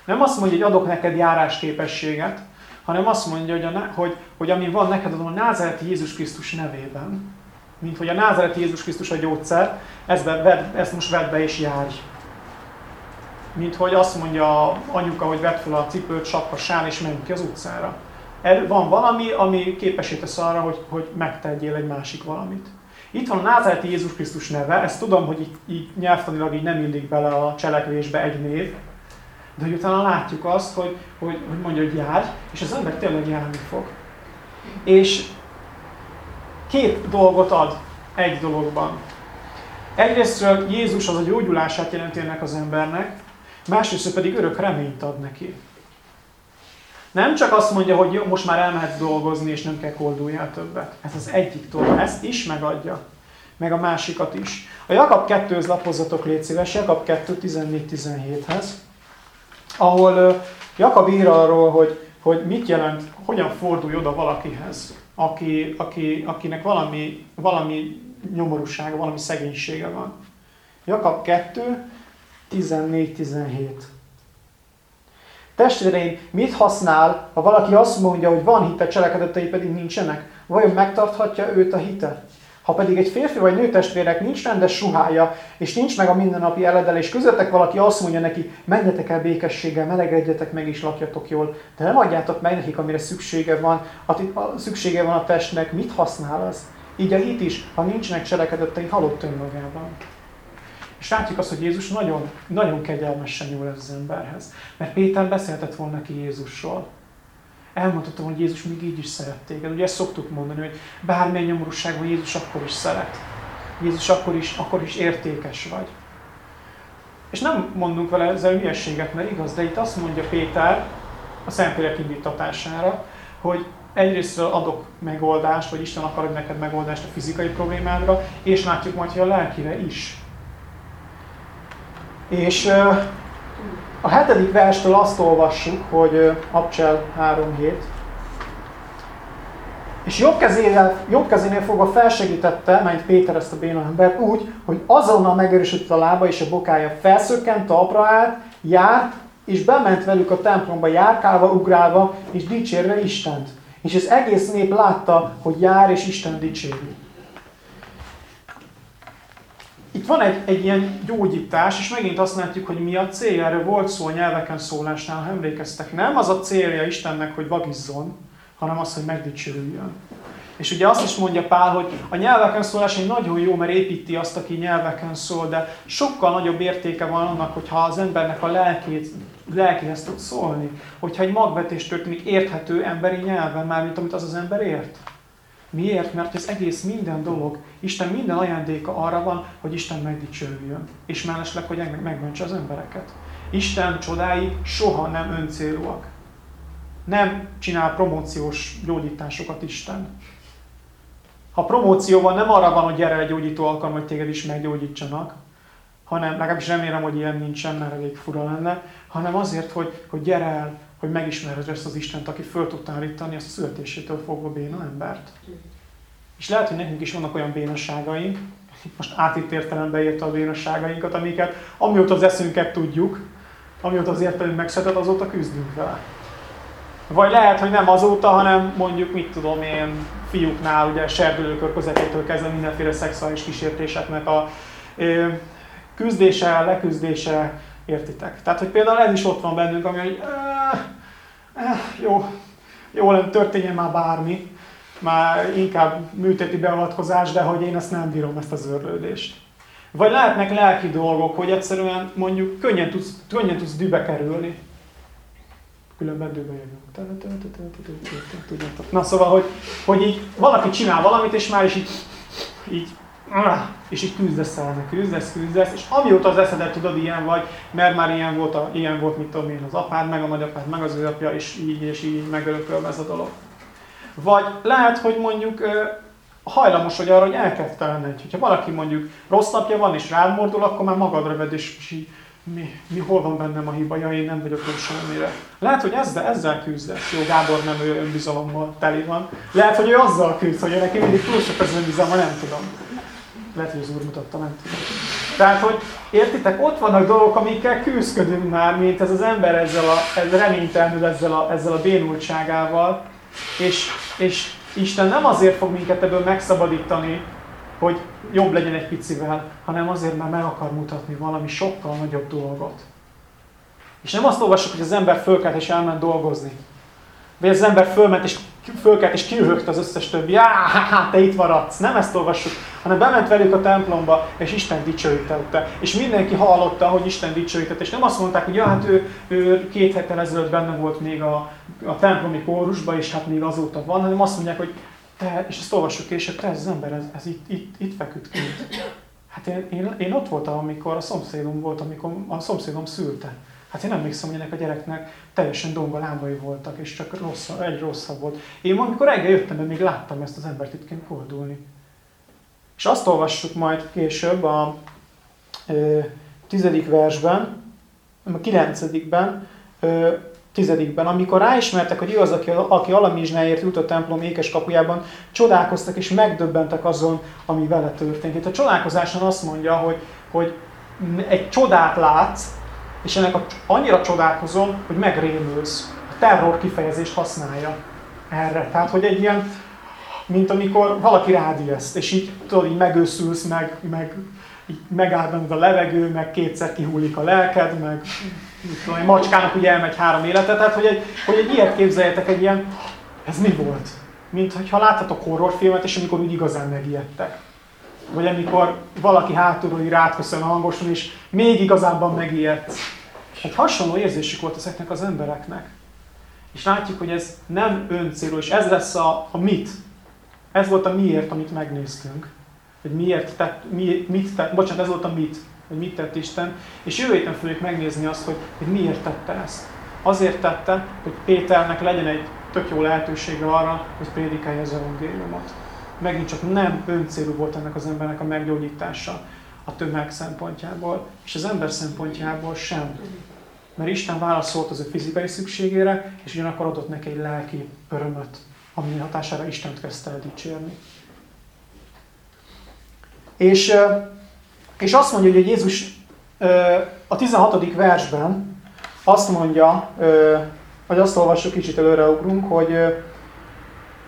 Nem azt mondja, hogy adok neked járásképességet, hanem azt mondja, hogy, a, hogy, hogy ami van neked, adom a názereti Jézus Krisztus nevében. Mint hogy a názereti Jézus Krisztus a gyógyszer, ezt, be, ezt most vedd be és járj. Mint hogy azt mondja anyuka, hogy vedd fel a cipőt, sapka, sál és menj ki az utcára. Van valami, ami képesítesz arra, hogy, hogy megtegyél egy másik valamit. Itt van a názereti Jézus Krisztus neve, ezt tudom, hogy így, így nyelvtanilag így nem illik bele a cselekvésbe egy név, de hogy utána látjuk azt, hogy, hogy, hogy mondja, hogy járj, és az ember tényleg járni fog. És két dolgot ad egy dologban. Egyrésztről Jézus az a gyógyulását jelenti ennek az embernek, másrészt pedig örök reményt ad neki. Nem csak azt mondja, hogy jó, most már elmehetsz dolgozni, és nem kell kolduljál többet. Ez az egyik dolog. Ezt is megadja. Meg a másikat is. A Jakab 2-höz lapozzatok, légy szíves, Jakab 2, 14-17-hez ahol Jakab ír arról, hogy, hogy mit jelent, hogyan fordulj oda valakihez, aki, aki, akinek valami, valami nyomorúsága, valami szegénysége van. Jakab 2, 14-17. Testvéreim, mit használ, ha valaki azt mondja, hogy van hite, cselekedetei pedig nincsenek? Vajon megtarthatja őt a hite? Ha pedig egy férfi vagy nő testvérek nincs rendes suhája, és nincs meg a mindennapi eledelés, közöttek valaki azt mondja neki, menjetek el békességgel, melegedjetek meg és lakjatok jól, de nem adjátok meg nekik, amire szüksége van, a szüksége van a testnek, mit használ az? Így a hit is, ha nincsenek cselekedetei, halott önmagában. És látjuk azt, hogy Jézus nagyon, nagyon kegyelmesen nyúl ez az emberhez. Mert Péter beszéltett volna neki Jézusról elmondhatom, hogy Jézus még így is szeret téged. Ugye ezt szoktuk mondani, hogy bármilyen nyomorúság van, Jézus akkor is szeret. Jézus akkor is, akkor is értékes vagy. És nem mondunk vele ezzel hülyességet, mert igaz, de itt azt mondja Péter a Szentlélek indítatására, hogy egyrészt adok megoldást, vagy Isten akar neked megoldást a fizikai problémádra, és látjuk majd, hogy a lelkire is. És a hetedik verstől azt olvassuk, hogy Abcsel 3.7. És jobb, kezénél, jobb kezénél fogva felsegítette, mert Péter ezt a béna embert úgy, hogy azonnal megerősödött a lába és a bokája felszökkent, talpra állt, járt, és bement velük a templomba járkálva, ugrálva, és dicsérve Istent. És az egész nép látta, hogy jár és Isten dicséri. Itt van egy, egy ilyen gyógyítás, és megint azt látjuk, hogy mi a célja. Erről volt szó a nyelveken szólásnál, ha emlékeztek. Nem az a célja Istennek, hogy vagizzon, hanem az, hogy megdicsőüljön. És ugye azt is mondja Pál, hogy a nyelveken szólás egy nagyon jó, mert építi azt, aki nyelveken szól, de sokkal nagyobb értéke van annak, hogyha az embernek a lelkét, lelkéhez tud szólni. Hogyha egy magvetés történik érthető emberi nyelven, már mint amit az az ember ért. Miért? Mert ez egész minden dolog, Isten minden ajándéka arra van, hogy Isten megdicsőjön. És mellesleg, hogy megmentse az embereket. Isten csodái soha nem öncélúak. Nem csinál promóciós gyógyításokat Isten. Ha promóció van, nem arra van, hogy gyere egy gyógyító alkalom, hogy téged is meggyógyítsanak, hanem legalábbis remélem, hogy ilyen nincsen, mert elég fura lenne, hanem azért, hogy, hogy gyere el, hogy megismered ezt az Istent, aki föl tudta állítani a születésétől fogva béna embert. És lehet, hogy nekünk is vannak olyan bénaságaink, most átírt értelembe érte a bénaságainkat, amiket amióta az eszünket tudjuk, amióta az értelünk megszületett, azóta küzdünk vele. Vagy lehet, hogy nem azóta, hanem mondjuk, mit tudom én, fiúknál, ugye serdülőkör közepétől kezdve mindenféle szexuális kísértéseknek a ö, küzdése, leküzdése, értitek? Tehát, hogy például ez is ott van bennünk, ami, hogy ö, jó, jó lenne, történjen már bármi, már inkább műtéti beavatkozás, de hogy én ezt nem bírom, ezt az örlődést. Vagy lehetnek lelki dolgok, hogy egyszerűen mondjuk könnyen tudsz, könnyen tudsz dübe kerülni különben dőbe jövünk. Na szóval, hogy, hogy így valaki csinál valamit, és már is így, így és így küzdesz ellene, küzdesz, küzdesz, és amióta az eszedet tudod, ilyen vagy, mert már ilyen volt, a, ilyen volt mit tudom én, az apád, meg a nagyapád, meg az apja, és így és így megörökölve ez a dolog. Vagy lehet, hogy mondjuk hajlamos vagy arra, hogy elkezdtelenedj. Hogyha valaki mondjuk rossz napja van, és rád mordul, akkor már magadra vedd, és, és így mi, mi hol van bennem a hiba, ja, én nem vagyok jó semmire. Lehet, hogy ezzel, ezzel küzdesz. Jó, Gábor nem ő önbizalommal teli van. Lehet, hogy ő azzal küzd, hogy neki mindig túl sok az önbizalma, nem tudom. Lehet, hogy az úr mutatta, nem tudom. Tehát, hogy értitek, ott vannak dolgok, amikkel küzdködünk már, mint ez az ember ezzel a, ez reménytelenül ezzel a, ezzel a bénultságával, és, és Isten nem azért fog minket ebből megszabadítani, hogy jobb legyen egy picivel, hanem azért, mert meg akar mutatni valami sokkal nagyobb dolgot. És nem azt olvassuk, hogy az ember fölkelt és elment dolgozni. Vagy az ember fölment és fölkelt és kiröhögte az összes többi. Á, te itt maradsz. Nem ezt olvassuk, hanem bement velük a templomba, és Isten dicsőítette. És mindenki hallotta, hogy Isten dicsőítette. És nem azt mondták, hogy ja, hát ő, ő két héttel ezelőtt benne volt még a, a templomi kórusba, és hát még azóta van, hanem azt mondják, hogy te, és ezt olvassuk később, te ez az ember, ez, ez itt, itt, itt feküdt kint. Hát én, én, én, ott voltam, amikor a szomszédom volt, amikor a szomszédom szülte. Hát én emlékszem, hogy ennek a gyereknek teljesen donga lábai voltak, és csak rossz, egy rosszabb volt. Én amikor reggel jöttem, még láttam ezt az embert itt kint fordulni. És azt olvassuk majd később a ö, tizedik versben, a kilencedikben, ö, tizedikben, amikor ráismertek, hogy ő az, aki, aki alamizsnáért ült a templom ékes kapujában, csodálkoztak és megdöbbentek azon, ami vele történt. Itt a csodálkozáson azt mondja, hogy, hogy egy csodát látsz, és ennek a, annyira csodálkozom, hogy megrémülsz. A terror kifejezést használja erre. Tehát, hogy egy ilyen, mint amikor valaki rád ezt, és így, tudod, így megőszülsz, meg, meg így megáll benned a levegő, meg kétszer kihullik a lelked, meg tudom, egy macskának ugye elmegy három élete, tehát hogy egy, hogy egy ilyet képzeljetek, egy ilyen, ez mi volt? Mint hogyha láthatok horrorfilmet, és amikor úgy igazán megijedtek. Vagy amikor valaki hátulról így rátköszön a hangosan, és még igazábban megijedt. Egy hasonló érzésük volt ezeknek az embereknek. És látjuk, hogy ez nem öncélú, és ez lesz a, a mit. Ez volt a miért, amit megnéztünk. Hogy miért tett, mi, mit tett, bocsánat, ez volt a mit hogy mit tett Isten, és jövő héten fogjuk megnézni azt, hogy, hogy miért tette ezt. Azért tette, hogy Péternek legyen egy tök jó lehetősége arra, hogy prédikálja az evangéliumot. Megint csak nem öncélú volt ennek az embernek a meggyógyítása a tömeg szempontjából, és az ember szempontjából sem. Mert Isten válaszolt az ő fizikai szükségére, és ugyanakkor adott neki egy lelki örömöt, ami hatására Istent kezdte el dicsérni. És és azt mondja, hogy Jézus a 16. versben azt mondja, vagy azt olvassuk, kicsit előreugrunk, hogy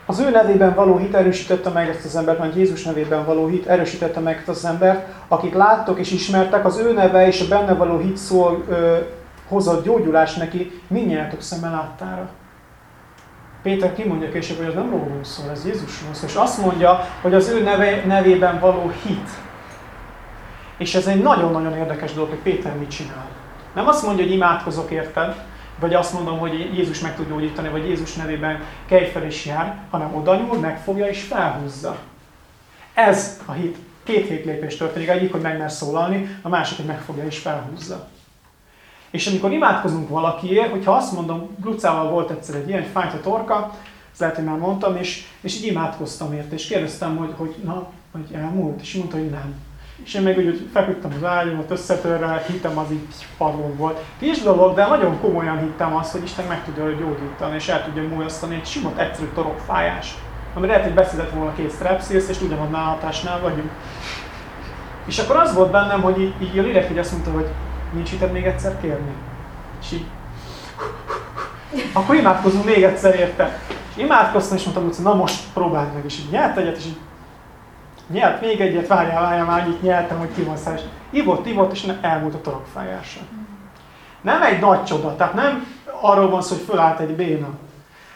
az ő nevében való hit erősítette meg ezt az embert, mert Jézus nevében való hit erősítette meg ezt az embert, akik láttok és ismertek, az ő neve és a benne való hit szól, ö, hozott gyógyulás neki mindnyájatok szeme láttára. Péter kimondja később, hogy az nem rólunk szól, ez Jézusról szól, és azt mondja, hogy az ő neve, nevében való hit. És ez egy nagyon-nagyon érdekes dolog, hogy Péter mit csinál. Nem azt mondja, hogy imádkozok érted, vagy azt mondom, hogy Jézus meg tud gyógyítani, vagy Jézus nevében kelj fel és jár, hanem oda nyúl, megfogja és felhúzza. Ez a hit. Két hét lépés történik. Egyik, hogy meg mer szólalni, a másik, hogy megfogja és felhúzza. És amikor imádkozunk valakiért, hogyha azt mondom, Lucával volt egyszer egy ilyen, fájt a torka, ezt lehet, hogy már mondtam, és, és így imádkoztam érte, és kérdeztem, hogy, hogy na, hogy elmúlt, és mondta, hogy nem. És én még úgy, hogy feküdtem az ágyon, ott összetörve, hittem az így padlón volt. Kis dolog, de nagyon komolyan hittem azt, hogy Isten meg tudja gyógyítani, és el tudja múlasztani egy sima, egyszerű torokfájás. Ami lehet, hogy beszélt volna két strepsils, és ugyanannál hatásnál vagyunk. És akkor az volt bennem, hogy így, így a lélek hogy azt mondta, hogy nincs hited még egyszer kérni. És így, akkor imádkozunk még egyszer érte. És imádkoztam, és mondtam, hogy na most próbáld meg, és így nyert egyet, és így nyert még egyet, várjál, várjál, már így nyertem, hogy ki van és ivott, ivott, és elmúlt a torokfájása. Nem egy nagy csoda, tehát nem arról van szó, hogy fölállt egy béna.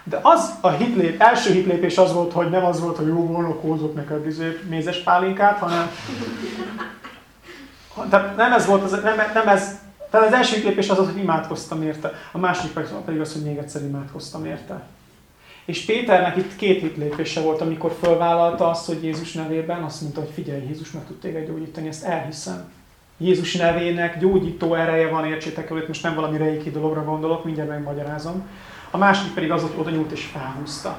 De az a hitlép, első hitlépés az volt, hogy nem az volt, hogy jó volna, kózott neked izé mézes pálinkát, hanem tehát nem ez volt, az, nem, nem ez, tehát az első lépés az az, hogy imádkoztam érte. A második pedig az, hogy még egyszer imádkoztam érte. És Péternek itt két hitlépése volt, amikor fölvállalta azt, hogy Jézus nevében azt mondta, hogy figyelj, Jézus meg tud téged gyógyítani, ezt elhiszem. Jézus nevének gyógyító ereje van, értsétek el, most nem valami reiki dologra gondolok, mindjárt megmagyarázom. A második pedig az, hogy oda nyúlt és felhúzta.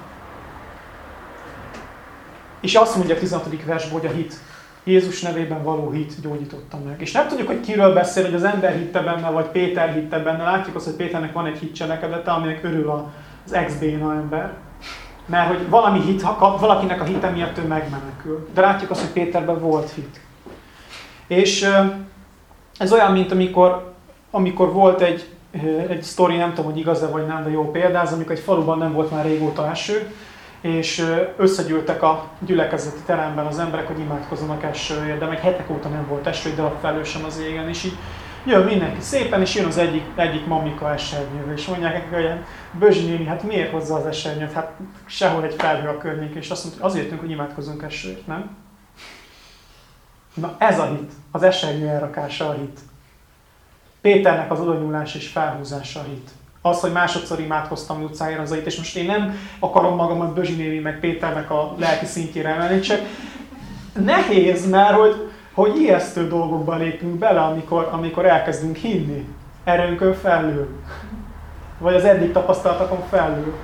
És azt mondja a 16. versben, hogy a hit Jézus nevében való hit gyógyította meg. És nem tudjuk, hogy kiről beszél, hogy az ember hitte benne, vagy Péter hitte benne. Látjuk azt, hogy Péternek van egy hitcselekedete, aminek örül az ex ember. Mert hogy valami hit, valakinek a hite miatt ő megmenekül. De látjuk azt, hogy Péterben volt hit. És ez olyan, mint amikor, amikor volt egy, egy sztori, nem tudom, hogy igaz-e vagy nem, de jó példáz, amikor egy faluban nem volt már régóta eső, és összegyűltek a gyülekezeti teremben az emberek, hogy imádkozzanak esőért, de meg hetek óta nem volt eső, de a felül sem az égen, és így jön mindenki szépen, és jön az egyik, egyik mamika esernyővel, és mondják neki, hogy Bözsi néni, hát miért hozza az esernyőt? Hát sehol egy felhő a környék, és azt mondja, azért jönk, hogy imádkozunk esőért, nem? Na ez a hit, az esernyő elrakása a hit. Péternek az odanyúlás és felhúzása a hit az, hogy másodszor imádkoztam utcáért az és most én nem akarom magamat Bözsi meg Péternek a lelki szintjére emelni, csak nehéz, mert hogy, hogy ijesztő dolgokba lépünk bele, amikor, amikor elkezdünk hinni erőnkön felül, vagy az eddig tapasztalatokon felül.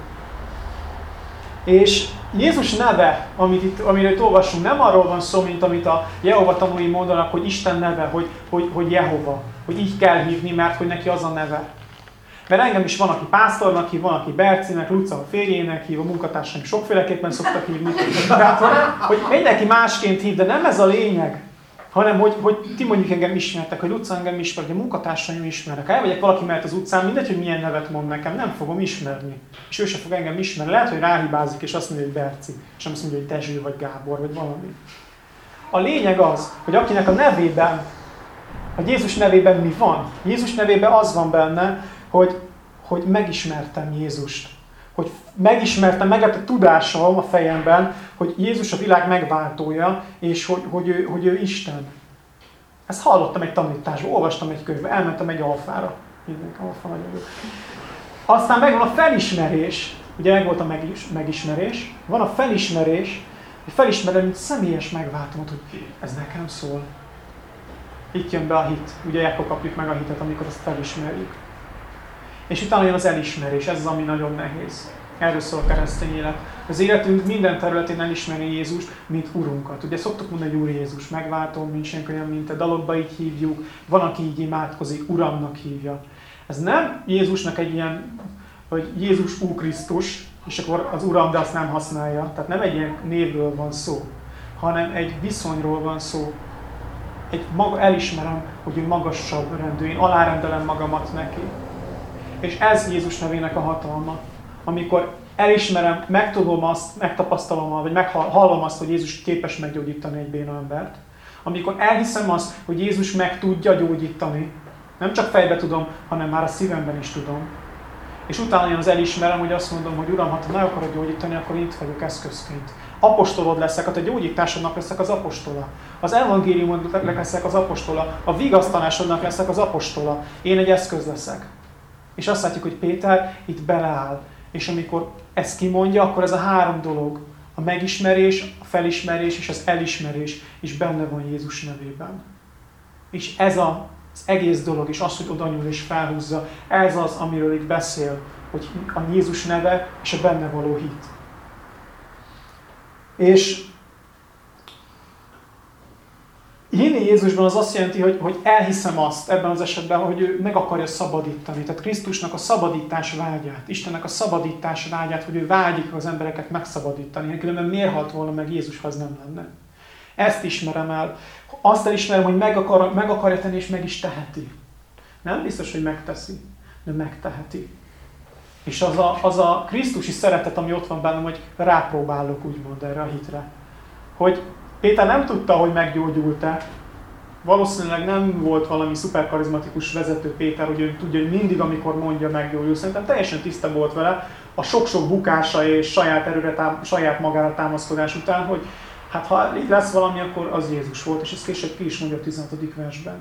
És Jézus neve, amit itt, amiről itt olvasunk, nem arról van szó, mint amit a Jehova tanúi mondanak, hogy Isten neve, hogy, hogy, hogy Jehova, hogy így kell hívni, mert hogy neki az a neve. Mert engem is van, aki pásztornak hív, van, aki Bercinek, Luca a férjének hív, a munkatársaim sokféleképpen szoktak hívni. Tehát, hogy mindenki másként hív, de nem ez a lényeg, hanem hogy, hogy ti mondjuk engem ismertek, hogy Luca engem ismer, hogy a munkatársaim ismernek. Elmegyek valaki mellett az utcán, mindegy, hogy milyen nevet mond nekem, nem fogom ismerni. És ő sem fog engem ismerni. Lehet, hogy ráhibázik, és azt mondja, hogy Berci, és nem azt mondja, hogy Dezső, vagy Gábor, vagy valami. A lényeg az, hogy akinek a nevében, a Jézus nevében mi van? Jézus nevében az van benne, hogy, hogy megismertem Jézust. Hogy megismertem, meg a tudásom a fejemben, hogy Jézus a világ megváltója, és hogy, hogy, ő, hogy ő Isten. Ezt hallottam egy tanításban, olvastam egy könyvbe, elmentem egy alfára. Mindenki alfa nagyon. Aztán megvan a felismerés, ugye meg volt a megis, megismerés, van a felismerés, hogy felismerem, mint személyes megváltót, hogy ez nekem szól. Itt jön be a hit. Ugye ekkor kapjuk meg a hitet, amikor azt felismerjük. És utána jön az elismerés, ez az, ami nagyon nehéz. Erről szól a keresztény élet. Az életünk minden területén elismerni Jézust, mint Urunkat. Ugye szoktuk mondani, hogy Úr Jézus, megváltom, nincs senki olyan, mint a dalokba így hívjuk, van, aki így imádkozik, Uramnak hívja. Ez nem Jézusnak egy ilyen, hogy Jézus Úr Krisztus, és akkor az Uram, de azt nem használja. Tehát nem egy ilyen névről van szó, hanem egy viszonyról van szó. Egy maga, elismerem, hogy ő magasabb rendű, én alárendelem magamat neki. És ez Jézus nevének a hatalma. Amikor elismerem, megtudom azt, megtapasztalom, vagy meghallom azt, hogy Jézus képes meggyógyítani egy béna embert, amikor elhiszem azt, hogy Jézus meg tudja gyógyítani, nem csak fejbe tudom, hanem már a szívemben is tudom, és utána jön az elismerem, hogy azt mondom, hogy Uram, ha te meg akarod gyógyítani, akkor itt vagyok eszközként. Apostolod leszek, a te gyógyításodnak leszek az apostola. Az evangéliumodnak leszek az apostola. A vigasztalásodnak leszek az apostola. Én egy eszköz leszek. És azt látjuk, hogy Péter itt beleáll. És amikor ezt kimondja, akkor ez a három dolog, a megismerés, a felismerés és az elismerés is benne van Jézus nevében. És ez a, az egész dolog, és az, hogy oda nyúl és felhúzza, ez az, amiről itt beszél, hogy a Jézus neve és a benne való hit. És Hinni Jézusban az azt jelenti, hogy, hogy elhiszem azt ebben az esetben, hogy ő meg akarja szabadítani. Tehát Krisztusnak a szabadítás vágyát, Istennek a szabadítás vágyát, hogy ő vágyik az embereket megszabadítani. Különben miért halt volna meg Jézus, ha az nem lenne? Ezt ismerem el. Azt elismerem, hogy meg, akar, meg akarja tenni, és meg is teheti. Nem biztos, hogy megteszi, de megteheti. És az a, az a Krisztusi szeretet, ami ott van bennem, hogy rápróbálok úgymond erre a hitre. Hogy Péter nem tudta, hogy meggyógyult-e. Valószínűleg nem volt valami szuperkarizmatikus vezető Péter, hogy ő tudja, hogy mindig, amikor mondja, meggyógyul. Szerintem teljesen tiszta volt vele a sok-sok bukása és saját erőre, tám- saját magára támaszkodás után, hogy hát ha így lesz valami, akkor az Jézus volt, és ezt később ki is mondja a 16. versben.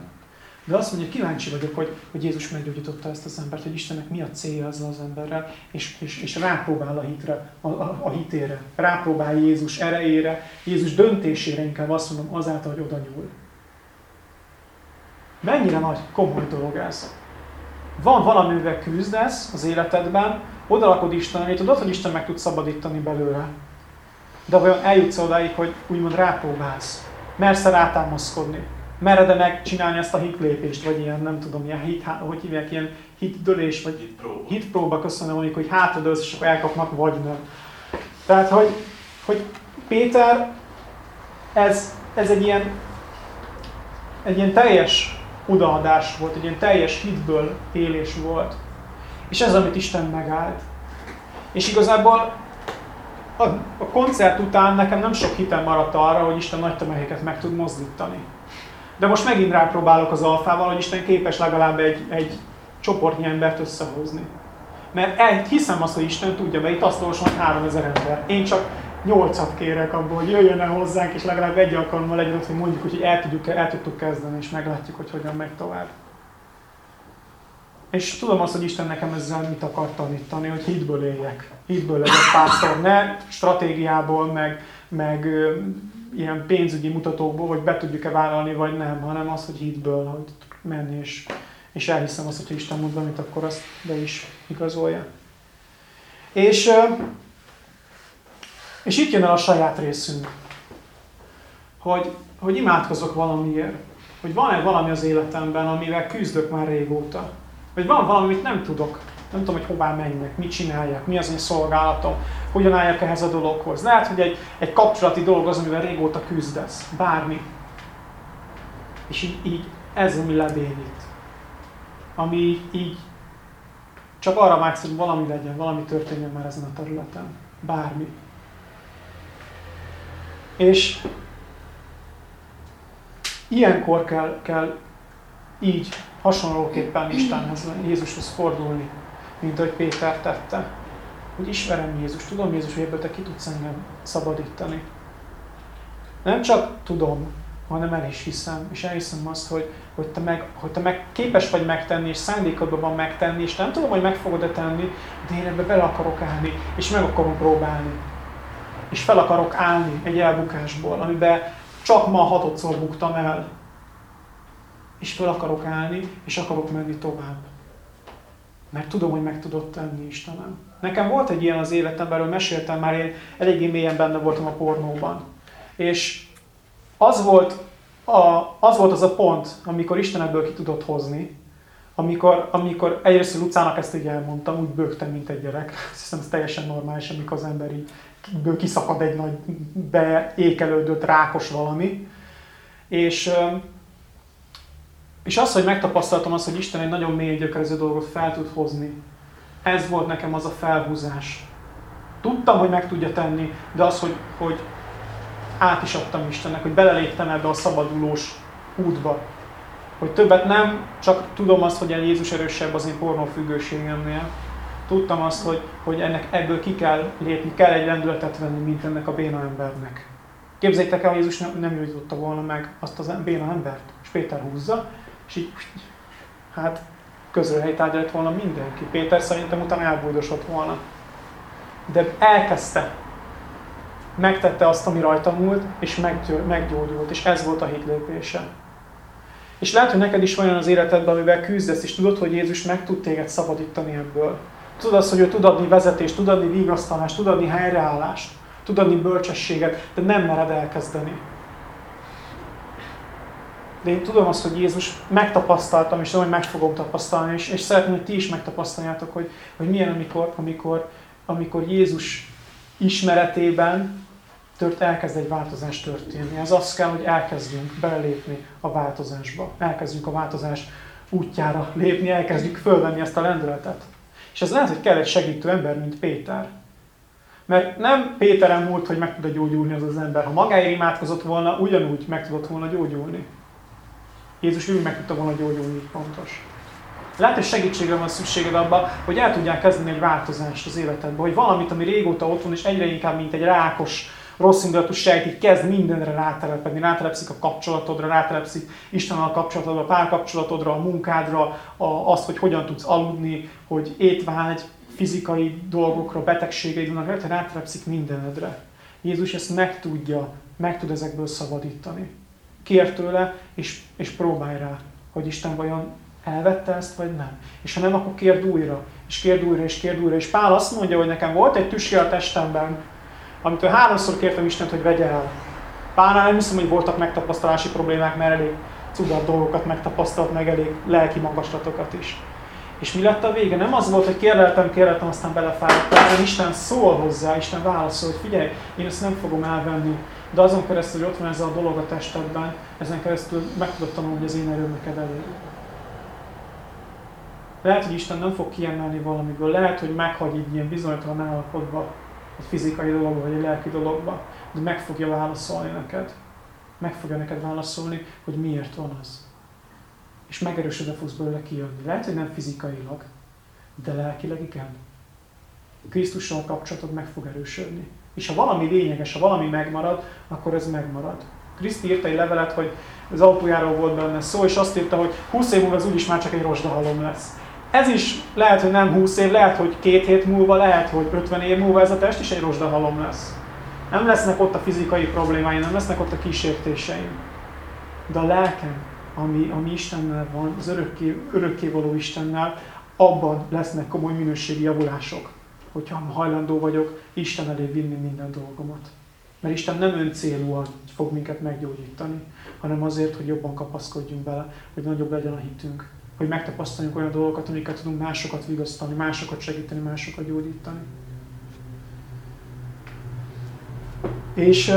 De azt mondja, kíváncsi vagyok, hogy, hogy Jézus meggyógyította ezt az embert, hogy Istennek mi a célja ezzel az emberrel, és, és, és rápróbál a hitre, a, a, a hitére, rápróbál Jézus erejére, Jézus döntésére inkább azt mondom, azáltal, hogy oda nyúl. Mennyire nagy, komoly dolog ez. Van valamivel küzdesz az életedben, odalakod Isten elé, tudod, hogy Isten meg tud szabadítani belőle. De vajon eljutsz odáig, hogy úgymond rápróbálsz, mersz rátámaszkodni, mered-e megcsinálni ezt a hitlépést, vagy ilyen, nem tudom, ilyen hit, hogy hívják, ilyen hitdölés, vagy hitpróba, hitpróba köszönöm, amikor hogy hátradőlsz, és akkor elkapnak, vagy nem. Tehát, hogy, hogy Péter, ez, ez egy ilyen, egy ilyen teljes odaadás volt, egy ilyen teljes hitből élés volt. És ez, amit Isten megállt. És igazából a, a koncert után nekem nem sok hitem maradt arra, hogy Isten nagy tömegeket meg tud mozdítani. De most megint rápróbálok az alfával, hogy Isten képes legalább egy, egy csoportnyi embert összehozni. Mert el, hiszem azt, hogy Isten tudja, mert itt azt olvasom, hogy 3000 ember. Én csak nyolcat kérek abból, hogy jöjjön el hozzánk, és legalább egy alkalommal legyen hogy mondjuk, hogy el, tudjuk, el tudtuk kezdeni, és meglátjuk, hogy hogyan megy tovább. És tudom azt, hogy Isten nekem ezzel mit akar tanítani, hogy hitből éljek. Hitből legyek pásztor, ne stratégiából, meg, meg ilyen pénzügyi mutatókból, hogy be tudjuk-e vállalni, vagy nem, hanem az, hogy hitből, hogy menni, és, és elhiszem azt, hogy Isten mond valamit, akkor azt be is igazolja. És, és itt jön el a saját részünk, hogy, hogy imádkozok valamiért, hogy van-e valami az életemben, amivel küzdök már régóta, vagy van valami, amit nem tudok, nem tudom, hogy hová menjek, mit csináljak, mi az én szolgálatom, hogyan álljak ehhez a dologhoz. Lehet, hogy egy, egy kapcsolati dolog az, amivel régóta küzdesz, bármi. És így, így ez, ami lebénít. Ami így, így csak arra vágysz, hogy valami legyen, valami történjen már ezen a területen. Bármi. És ilyenkor kell, kell így hasonlóképpen Istenhez, Jézushoz fordulni mint ahogy Péter tette. Hogy ismerem Jézus, tudom Jézus, hogy ebből te ki tudsz engem szabadítani. Nem csak tudom, hanem el is hiszem, és elhiszem azt, hogy, hogy, te, meg, hogy te meg képes vagy megtenni, és szándékodban van megtenni, és nem tudom, hogy meg fogod-e tenni, de én ebbe bele akarok állni, és meg akarom próbálni. És fel akarok állni egy elbukásból, amiben csak ma hatodszor buktam el. És fel akarok állni, és akarok menni tovább. Mert tudom, hogy meg tudod tenni, Istenem. Nekem volt egy ilyen az életemben, erről meséltem már, én eléggé mélyen benne voltam a pornóban. És az volt, a, az volt az a pont, amikor Isten ebből ki tudott hozni, amikor, amikor egyrészt Lucának ezt így elmondtam, úgy bőgtem, mint egy gyerek. Azt hiszem, ez teljesen normális, amikor az ember így ből kiszakad egy nagy beékelődött rákos valami. És és az, hogy megtapasztaltam azt, hogy Isten egy nagyon mély gyökerező dolgot fel tud hozni, ez volt nekem az a felhúzás, Tudtam, hogy meg tudja tenni, de az, hogy, hogy át is adtam Istennek, hogy beleléptem ebbe a szabadulós útba. Hogy többet nem csak tudom azt, hogy Jézus erősebb az én pornófüggőségemnél, tudtam azt, hogy, hogy ennek ebből ki kell lépni, kell egy lendületet venni, mint ennek a béna embernek. Képzeljétek el, Jézus nem, nem jutotta volna meg azt az béna embert, és Péter húzza, és így, hát közrehelytárgya lett volna mindenki. Péter szerintem utána elbújdosott volna. De elkezdte. Megtette azt, ami rajta múlt, és meggyógyult, és ez volt a hitlépése. És lehet, hogy neked is van olyan az életedben, amivel küzdesz, és tudod, hogy Jézus meg tud téged szabadítani ebből. Tudod azt, hogy ő tud adni vezetést, tud adni vigasztalást, tud adni helyreállást, tud adni bölcsességet, de nem mered elkezdeni. De én tudom azt, hogy Jézus megtapasztaltam, és tudom, hogy meg fogom tapasztalni, és, és szeretném, hogy ti is megtapasztaljátok, hogy, hogy milyen, amikor, amikor, amikor Jézus ismeretében tört, elkezd egy változás történni. Ez az kell, hogy elkezdjünk belépni a változásba. Elkezdjünk a változás útjára lépni, elkezdjük fölvenni ezt a lendületet. És ez lehet, hogy kell egy segítő ember, mint Péter. Mert nem Péteren múlt, hogy meg tud gyógyulni az az ember. Ha magáért imádkozott volna, ugyanúgy meg tudott volna gyógyulni. Jézus úgy meg tudta volna gyógyulni, pontos. Lehet, hogy segítségre van szükséged abban, hogy el tudják kezdeni egy változást az életedben, hogy valamit, ami régóta ott van, és egyre inkább, mint egy rákos, rossz indulatú sejt, kezd mindenre rátelepedni, rátelepszik a kapcsolatodra, rátelepszik Istennel kapcsolatodra, a párkapcsolatodra, a munkádra, a, azt, hogy hogyan tudsz aludni, hogy étvágy, fizikai dolgokra, betegségeid vannak, rátelepszik mindenedre. Jézus ezt meg tudja, meg tud ezekből szabadítani. Kér tőle, és, és próbálj rá, hogy Isten vajon elvette ezt, vagy nem. És ha nem, akkor kérd újra, és kérd újra, és kérd újra. És Pál azt mondja, hogy nekem volt egy tüske a testemben, amitől háromszor kértem Istent, hogy vegye el. Pálnál nem hiszem, hogy voltak megtapasztalási problémák, mert elég cudar dolgokat megtapasztalt, meg elég lelki magaslatokat is. És mi lett a vége? Nem az volt, hogy kérleltem, kérleltem, aztán belefáradtam, hanem Isten szól hozzá, Isten válaszol, hogy figyelj, én ezt nem fogom elvenni. De azon keresztül, hogy ott van ez a dolog a testedben, ezen keresztül meg tudod tanulni, hogy az én erőm neked elég. Lehet, hogy Isten nem fog kiemelni valamiből, lehet, hogy meghagy így ilyen bizonytalan állapotba, egy fizikai dologba, vagy egy lelki dologba, de meg fogja válaszolni neked. Meg fogja neked válaszolni, hogy miért van az. És megerősödve fogsz belőle kijönni. Lehet, hogy nem fizikailag, de lelkileg igen. Krisztussal kapcsolatod meg fog erősödni. És ha valami lényeges, ha valami megmarad, akkor ez megmarad. Kriszti írta egy levelet, hogy az autójáról volt benne szó, és azt írta, hogy 20 év múlva az úgyis már csak egy rozsdahalom lesz. Ez is lehet, hogy nem 20 év, lehet, hogy két hét múlva, lehet, hogy 50 év múlva ez a test is egy rozsdahalom lesz. Nem lesznek ott a fizikai problémáim, nem lesznek ott a kísértéseim. De a lelkem, ami, ami Istennel van, az örökké, örökké való Istennel, abban lesznek komoly minőségi javulások, hogyha hajlandó vagyok Isten elé vinni minden dolgomat. Mert Isten nem öncélúan fog minket meggyógyítani, hanem azért, hogy jobban kapaszkodjunk bele, hogy nagyobb legyen a hitünk, hogy megtapasztaljunk olyan dolgokat, amiket tudunk másokat vigasztani, másokat segíteni, másokat gyógyítani. És,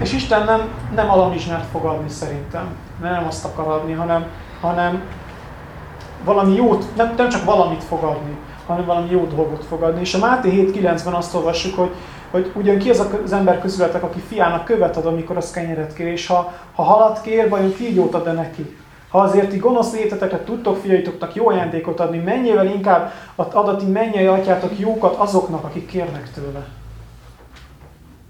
és Isten nem, nem alamizsnát fog adni szerintem, nem azt akar adni, hanem, hanem valami jót, nem, nem csak valamit fog adni, hanem valami jó dolgot fog adni. És a Máté 7.9-ben azt olvassuk, hogy hogy ugyan ki az az ember közületek, aki fiának követ ad, amikor az kenyeret kér, és ha, ha halat kér, vajon kígyót ad-e neki? Ha azért ti gonosz léteteket tudtok fiaitoknak jó ajándékot adni, mennyivel inkább adati mennyei atyátok jókat azoknak, akik kérnek tőle.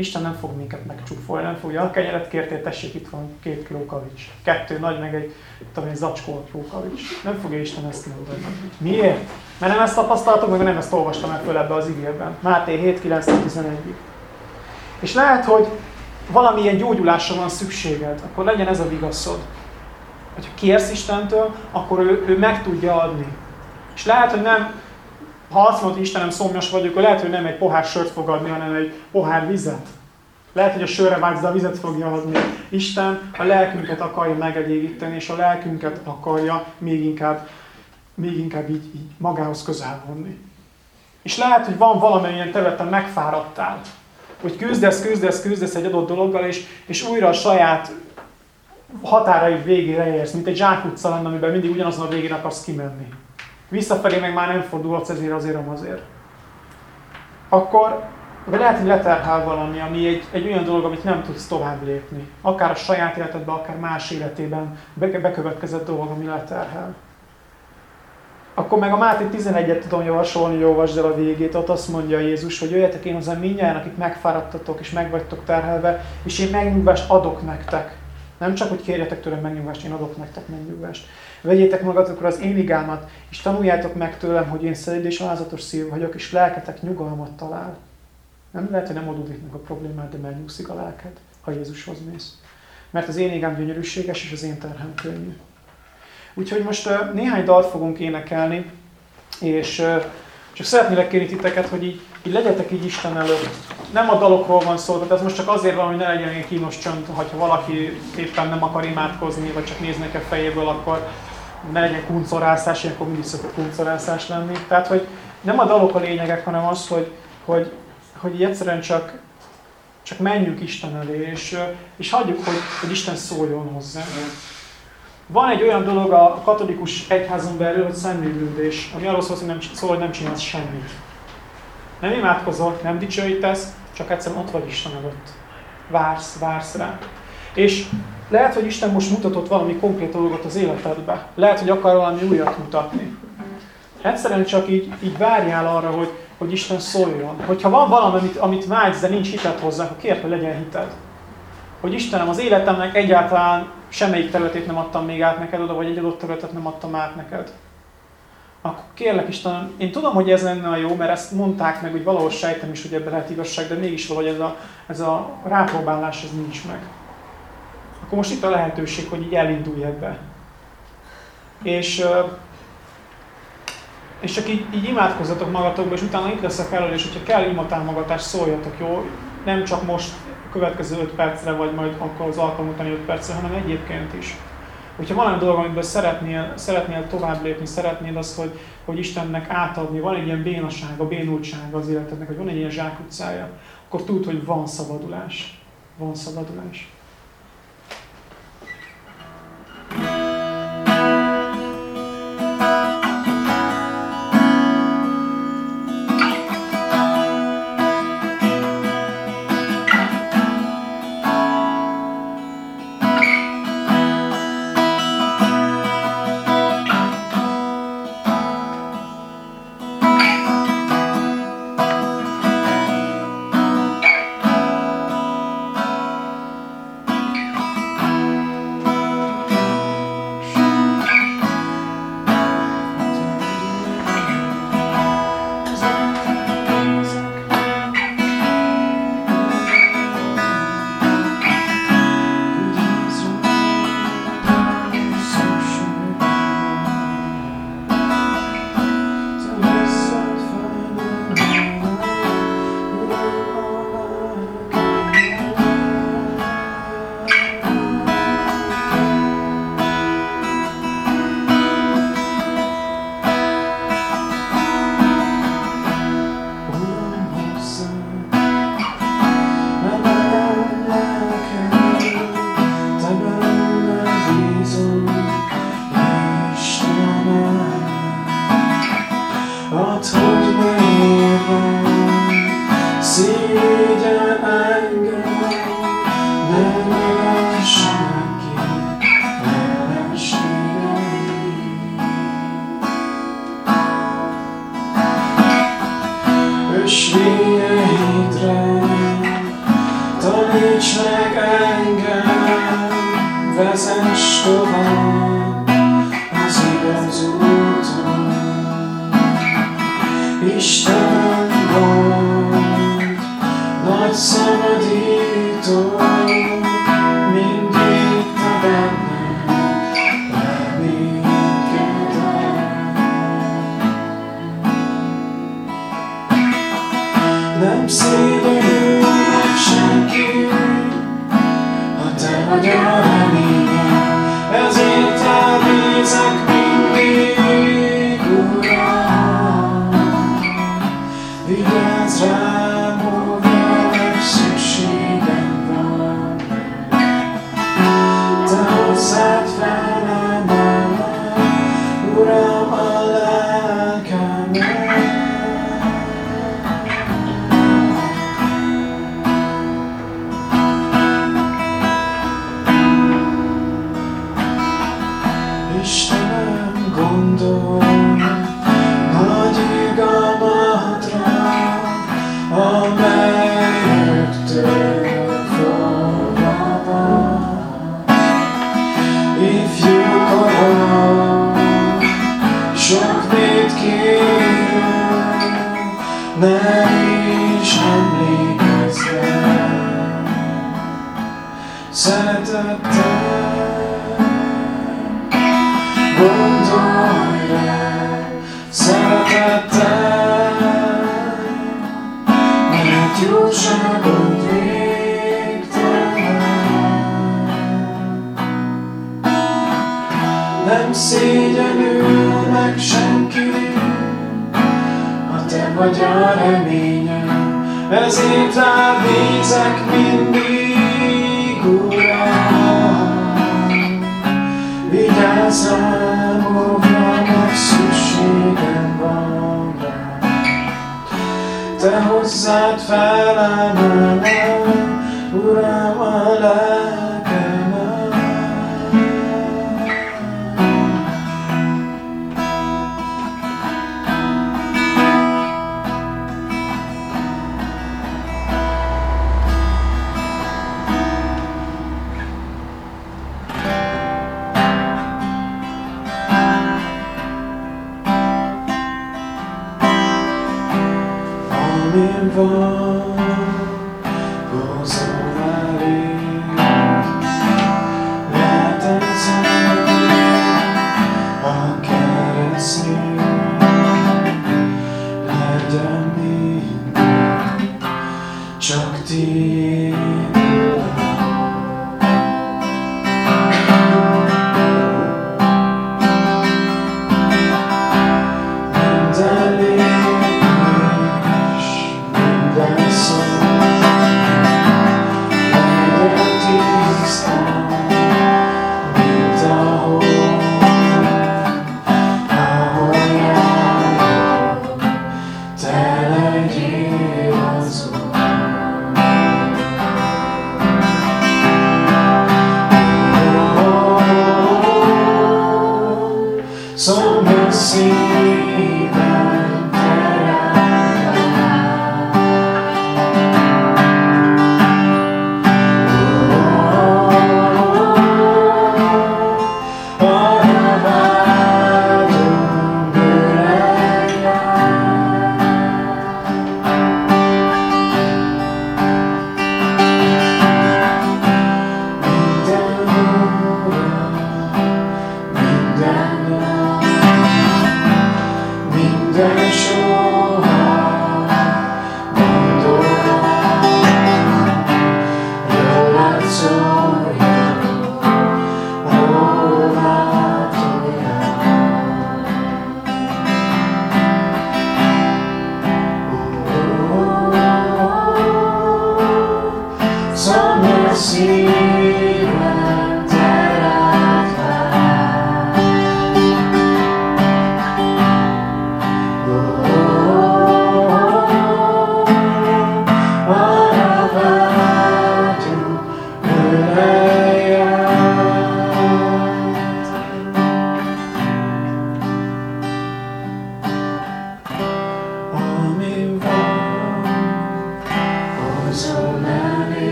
Isten nem fog minket megcsúfolni, nem fogja, a kenyeret kértél, tessék, itt van két kiló kavics. Kettő nagy, meg egy, tudom, zacskó kavics. Nem fogja Isten ezt mondani. Miért? Mert nem ezt tapasztaltok, meg nem ezt olvastam el föl ebbe az igében. Máté 7, 9 11 -ig. És lehet, hogy valamilyen gyógyulásra van szükséged, akkor legyen ez a vigaszod. Hogyha kérsz Istentől, akkor ő, ő meg tudja adni. És lehet, hogy nem, ha azt mondod, Istenem szomjas vagyok, akkor lehet, hogy nem egy pohár sört fog adni, hanem egy pohár vizet. Lehet, hogy a sörre vágysz, de a vizet fogja adni. Isten a lelkünket akarja megelégíteni, és a lelkünket akarja még inkább még inkább így, így magához közel vonni. És lehet, hogy van valamilyen területen megfáradtál, hogy küzdesz, küzdesz, küzdesz egy adott dologgal, és, és újra a saját határai végére érsz, mint egy zsákutca lenne, amiben mindig ugyanazon a végén akarsz kimenni. Visszafelé meg már nem fordulhatsz ezért azért, azért. Akkor lehet, hogy leterhál valami, ami egy, egy olyan dolog, amit nem tudsz tovább lépni. Akár a saját életedben, akár más életében bekövetkezett dolog, ami leterhel. Akkor meg a Máté 11-et tudom javasolni, hogy olvasd el a végét, ott azt mondja Jézus, hogy jöjjetek én hozzám mindjárt, akik megfáradtatok és megvagytok terhelve, és én megnyugvást adok nektek. Nem csak, hogy kérjetek tőlem megnyugvást, én adok nektek megnyugvást. Vegyétek magatokra az én igámat, és tanuljátok meg tőlem, hogy én szelíd és alázatos szív vagyok, és lelketek nyugalmat talál. Nem lehet, hogy nem oldódik meg a problémád, de megnyugszik a lelked, ha Jézushoz mész. Mert az én égám gyönyörűséges, és az én terhem könnyű. Úgyhogy most néhány dalt fogunk énekelni, és csak szeretnélek kérni titeket, hogy így, így legyetek így Isten előtt. Nem a dalokról van szó, tehát ez most csak azért van, hogy ne legyen egy kínos csönd, ha valaki éppen nem akar imádkozni, vagy csak néznek a fejéből, akkor ne legyen kuncorászás, ilyenkor mindig szokott kuncorászás lenni. Tehát, hogy nem a dalok a lényegek, hanem az, hogy, hogy, hogy egyszerűen csak, csak menjünk Isten elé, és, és hagyjuk, hogy, hogy Isten szóljon hozzá. Van egy olyan dolog a katolikus egyházon belül, hogy szemlélődés, ami arról szól, hogy nem, szól, hogy nem csinálsz semmit. Nem imádkozol, nem dicsőítesz, csak egyszerűen ott vagy Isten előtt. Vársz, vársz rá. És lehet, hogy Isten most mutatott valami konkrét dolgot az életedbe. Lehet, hogy akar valami újat mutatni. Egyszerűen csak így, így várjál arra, hogy, hogy Isten szóljon. Hogyha van valami, amit, amit vágysz, de nincs hited hozzá, akkor kérd, hogy legyen hited. Hogy Istenem, az életemnek egyáltalán semmelyik területét nem adtam még át neked oda, vagy egy adott területet nem adtam át neked. Akkor kérlek Istenem, én tudom, hogy ez lenne a jó, mert ezt mondták meg, hogy valahol sejtem is, hogy ebben lehet igazság, de mégis valahogy ez a, ez a rápróbálás ez nincs meg akkor most itt a lehetőség, hogy így elindulj ebbe. És, és csak így, így imádkozzatok magatokba, és utána itt leszek elő, és hogyha kell imatámogatást, szóljatok, jó? Nem csak most következő 5 percre, vagy majd akkor az alkalom utáni 5 percre, hanem egyébként is. Hogyha van egy dolog, amiből szeretnél, szeretnél tovább lépni, szeretnél azt, hogy, hogy Istennek átadni, van egy ilyen bénasága, bénultsága az életednek, hogy van egy ilyen zsákutcája, akkor tud, hogy van szabadulás. Van szabadulás.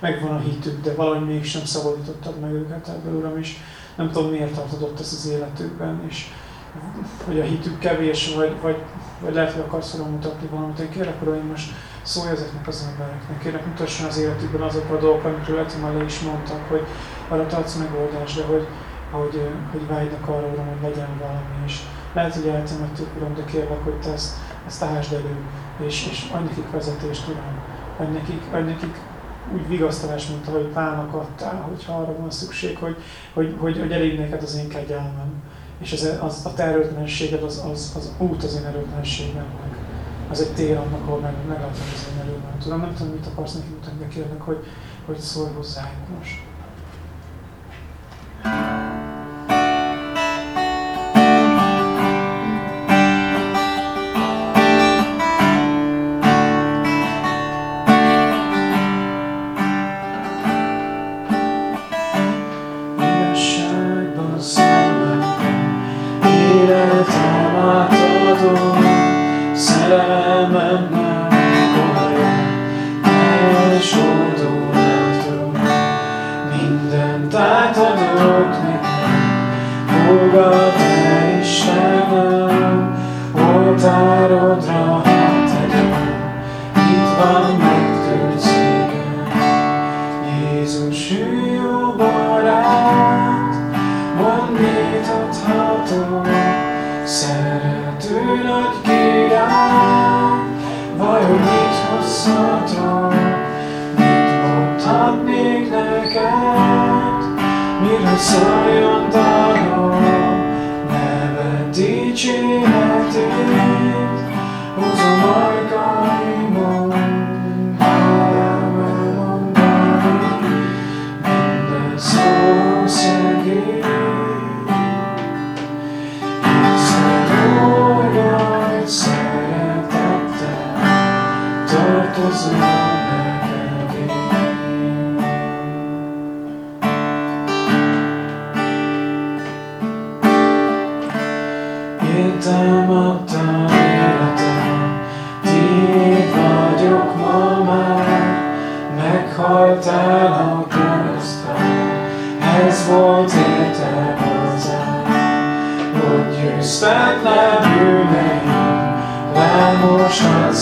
Megvan a hitük, de valahogy mégsem szabadítottad meg őket ebből, Uram, és nem tudom miért tartod ott ezt az életükben, és hogy a hitük kevés, vagy, vagy, vagy lehet, hogy akarsz arra mutatni valamit. Én kérlek, Uram, hogy most szólj ezeknek az embereknek. Kérlek, mutasson az életükben azok a dolgok, amikről lehet, hogy már le is mondtak, hogy arra tartsz megoldást, de hogy, hogy, hogy vágynak arra, Uram, hogy legyen valami. És lehet, hogy eltemettük, Uram, de kérlek, hogy te ezt, ezt ásd és, és adj nekik vezetést, Uram. Adj nekik, adj nekik úgy vigasztalás, mint ahogy Pálnak adtál, hogyha arra van szükség, hogy, hogy, hogy, hogy elég neked az én kegyelmem. És az, az, a te erőtlenséged az, az, az út az én erőtlenségemnek. Az egy tér annak, ahol meg, megadom az én erőmet. Tudom, nem tudom, mit akarsz neki mutatni, de kérlek, hogy, hogy szólj hozzájuk most. mindent Jézus, ő jó barát, mondd, mit adhatok, szerető nagy király, vajon mit hozhatok, mit mondhatnék neked, mire szóljon dalom, neved dicséretét,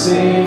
see.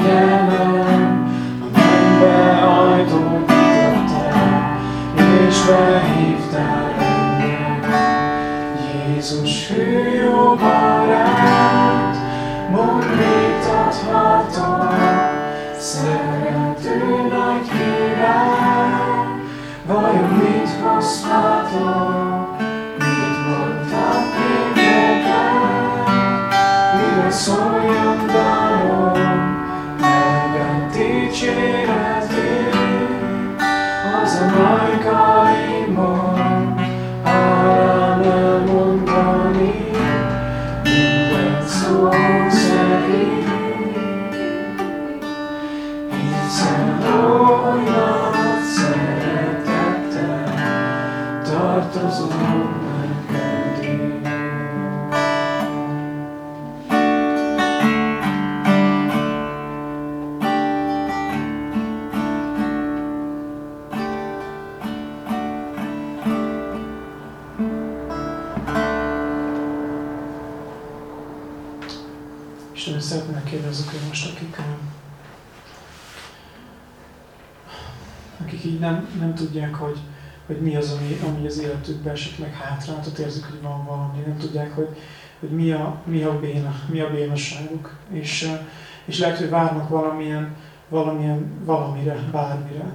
Istenem, szeretném megkérdezni, hogy most akik, eh, akik így nem, nem tudják, hogy, hogy mi az, ami, ami az életükben esetleg hátráltat, érzik, hogy van valami, nem tudják, hogy, hogy mi, a, mi, a béna, mi a bénaságuk. És, eh, és lehet, hogy várnak valamilyen, valamilyen valamire, bármire.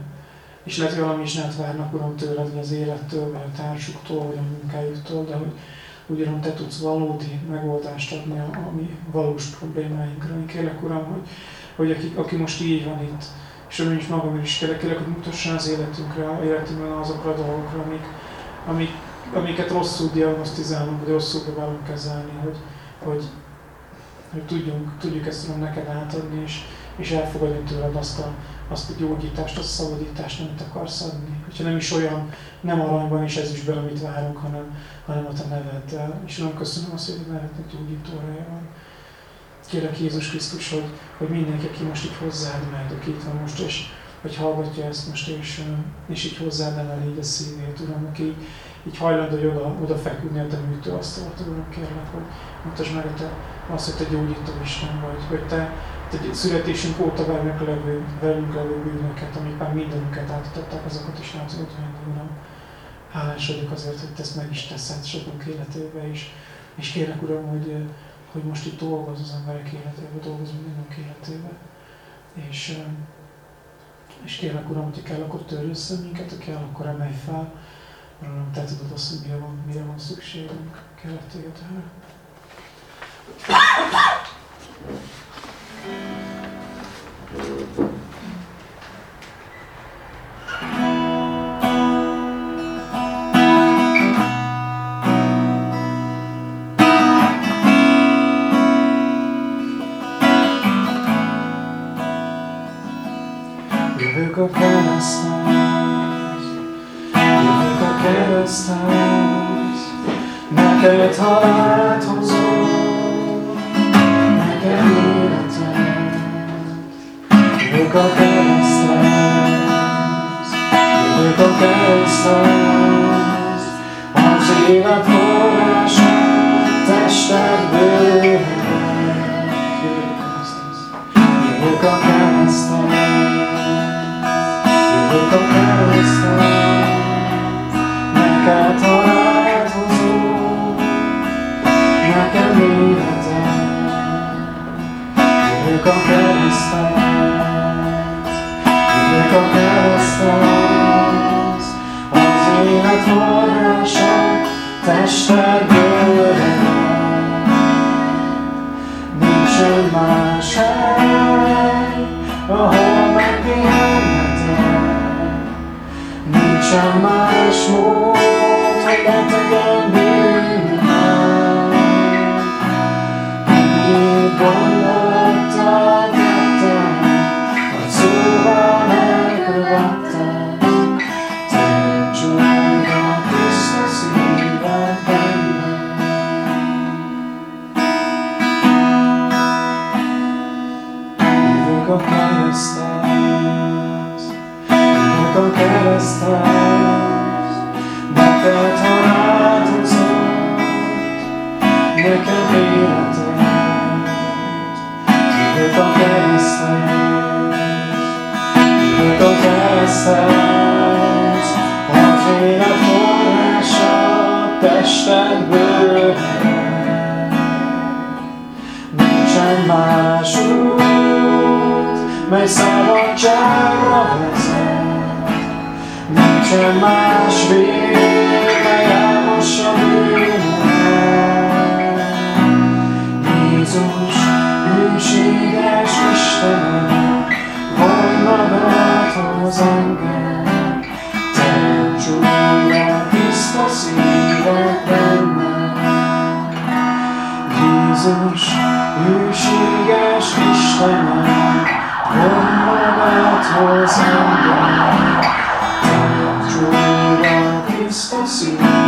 És lehet, hogy valami is nem várnak, Uram, tőled, vagy az élettől, vagy a társuktól, vagy a munkájuktól, de hogy Uram, Te tudsz valódi megoldást adni a, a mi valós problémáinkra. Én kérlek, Uram, hogy, hogy aki, aki most így van itt, és én is magam is kérlek, kérlek, hogy mutassál az életünkre, életünkben azokra a dolgokra, amik, amik, amiket rosszul diagnosztizálunk, vagy rosszul próbálunk kezelni, hogy, hogy, hogy tudjunk, tudjuk ezt Uram neked átadni, és, és elfogadni tőled azt a, azt a gyógyítást, azt a szabadítást, amit akarsz adni. Hogyha nem is olyan, nem aranyban és ezüstben, amit várunk, hanem, hanem a te neveddel. És Uram, köszönöm azt, hogy a nevednek gyógyító ereje van. Kérlek Jézus Krisztus, hogy, hogy mindenki, aki most így hozzád megy, aki itt van most, és hogy hallgatja ezt most, és, és így hozzád emeli a szívét, Uram, aki így, így hajlandó, hogy oda, oda feküdni a te műtőasztalat, Uram, kérlek, hogy mutasd meg, hogy te azt, hogy te gyógyító Isten vagy, hogy te, te születésünk óta velünk levő, velünk levő bűnöket, amik már mindenünket átadták, azokat is át tudod venni, Uram. Hálás vagyok azért, hogy ezt meg is teszed sokunk életébe is. És kérek, Uram, hogy, hogy most itt dolgoz az emberek életébe, dolgoz mindenünk életébe. És, és kérlek, Uram, hogy kell, akkor törj össze minket, ha kell, akkor emelj fel. Uram, te tudod azt, hogy mire van, mire van szükségünk. Kérlek téged erre. Jövök a kereszthez, jövök a kereszthez, neked halált hozom, A kereszthez, jövök a kereszthez, élet forrása, tested bőven. Jövök a a hozom, nekem életem. Jövök a jövök a kereszthez, az élet forrása, tested bőven. Nincsen más hely, ahol megpihenhetem. Nincsen más mód, hogy betegyem jövök a kereszthez, neked életet. Jövök a kereszthez, jövök a kereszthez, az élet forrása, tested bőven. Nincsen más út, mely szabadságra vezet. Nincsen más mely elmossa bűnömet. Jézus, hűséges Istenem, vonj magadhoz engem. Teremts újra tiszta bennem. Jézus, hűséges Istenem, vonj magadhoz engem. Tiszta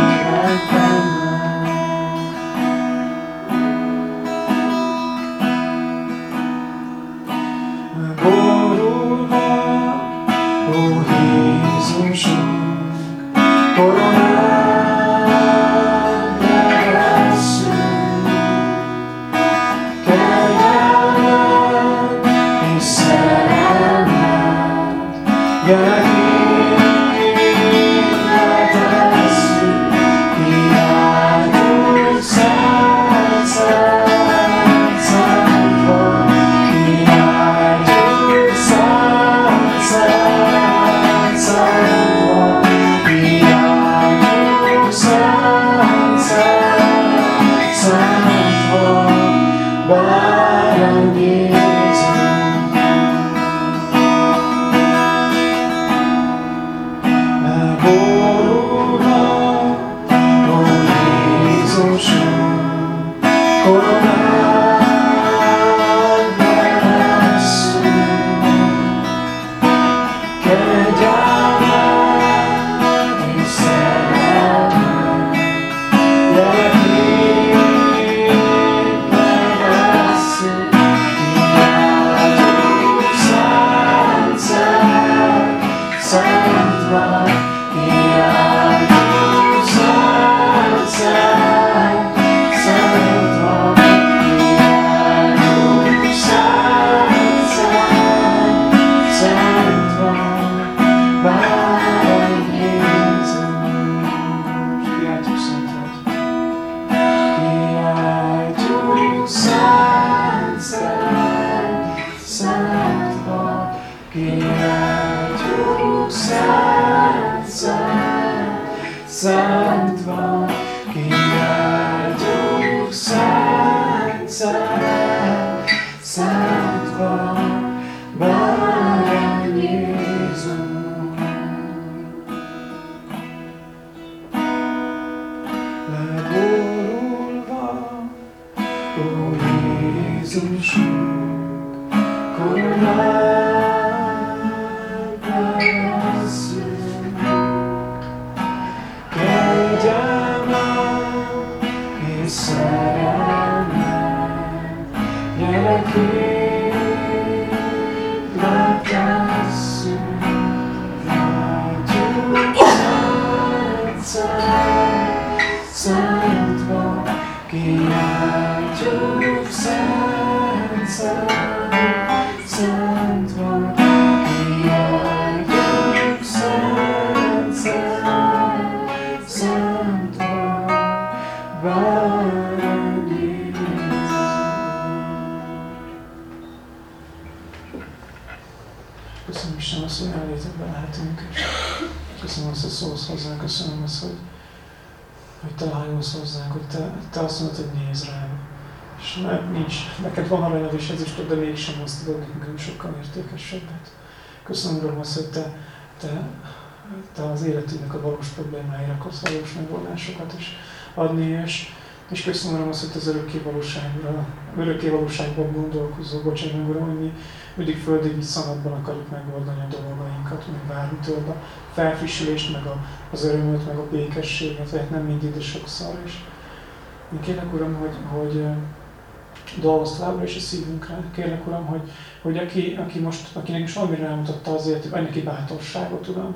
értékesebbet. Köszönöm, azt, hogy te, te, te az életünknek a valós problémáira akarsz valós megoldásokat is adni, és, és köszönöm azt, hogy az örökké valóságra, örökké valóságban gondolkozó, bocsánat, Uram, hogy mi mindig földi viszonylatban akarjuk megoldani a dolgainkat, várni tőled a felfrissülést, meg a, az örömöt, meg a békességet, vagy nem mindig, de sokszor is. Én kérlek, Uram, hogy, hogy dolgoz továbbra is a szívünkre. Kérlek, Uram, hogy, hogy aki, aki most, akinek is valamire rámutatta azért, hogy neki bátorságot, Uram,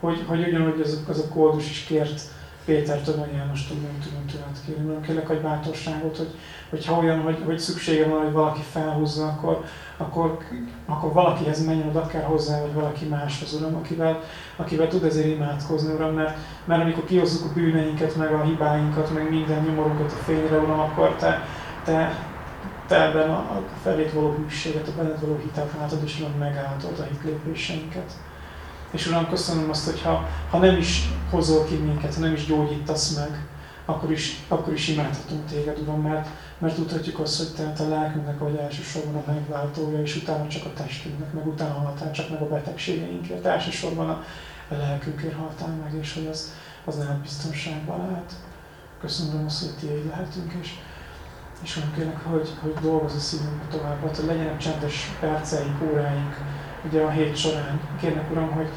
hogy, hogy ugyanúgy az, az a koldus is kért Pétertől, vagy Jánostól, nem tudom tőled kérni. Uram, kérlek, hogy bátorságot, hogy, hogyha olyan, hogy, hogy szüksége van, hogy valaki felhúzza, akkor, akkor, akkor valakihez menjen oda, akár hozzá, vagy valaki máshoz, Uram, akivel, akivel tud ezért imádkozni, Uram, mert, mert amikor kihozzuk a bűneinket, meg a hibáinkat, meg minden nyomorunkat a fényre, Uram, akkor Te, te, te a, a felét való hűséget, a benned való hitet látod, és Uram, megálltod a hitlépéseinket. És Uram, köszönöm azt, hogy ha, ha nem is hozol ki minket, ha nem is gyógyítasz meg, akkor is, akkor is imádhatunk téged, Uram, mert, mert tudhatjuk azt, hogy te, te lelkünknek vagy elsősorban a megváltója, és utána csak a testünknek, meg utána haltál csak meg a betegségeinkért. Elsősorban a, a lelkünkért haltál meg, és hogy az, az nem biztonságban lehet. Köszönöm azt, hogy tiéd lehetünk, és, és olyan kérlek, hogy, hogy dolgozz a szívünkbe tovább, hogy legyenek csendes perceink, óráink, ugye a hét során. Kérlek, Uram, hogy,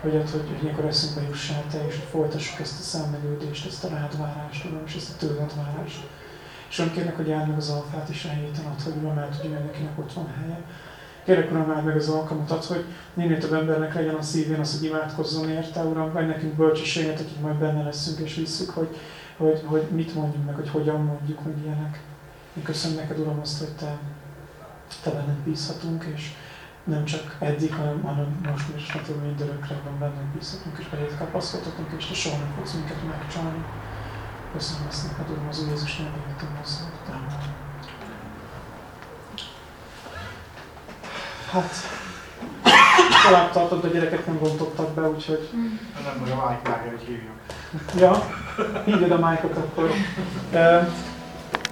hogy, hogy, hogy, hogy ilyenkor eszünkbe jussál Te, és hogy folytassuk ezt a számmelődést, ezt a rád várást, Uram, és ezt a tőled várást. És Uram, kérlek, hogy áld meg az alfát is a héten, ad, hogy Uram, el tudja, mindenkinek ott van helye. Kérlek, Uram, áld meg az alkalmat, ad, hogy minél több embernek legyen a szívén az, hogy imádkozzon érte, Uram, vagy nekünk bölcsességet, akik majd benne leszünk és visszük, hogy, hogy, hogy mit mondjunk meg, hogy hogyan mondjuk meg ilyenek. Én köszönöm neked, Uram, azt, hogy Te, te benned bízhatunk, és, nem csak eddig, hanem, hanem most is tudom, hogy örökre van bennünk bízhatunk, és beléd kapaszkodhatunk, és te soha nem fogsz minket megcsalni. Köszönöm ezt neked, Uram, az Úr Jézus nevében hozzá. Hát, tovább tartott, a gyereket nem vontottak be, úgyhogy... Nem baj, a Mike várja, hogy hívjuk. Ja, hívjad a Mike-ot akkor.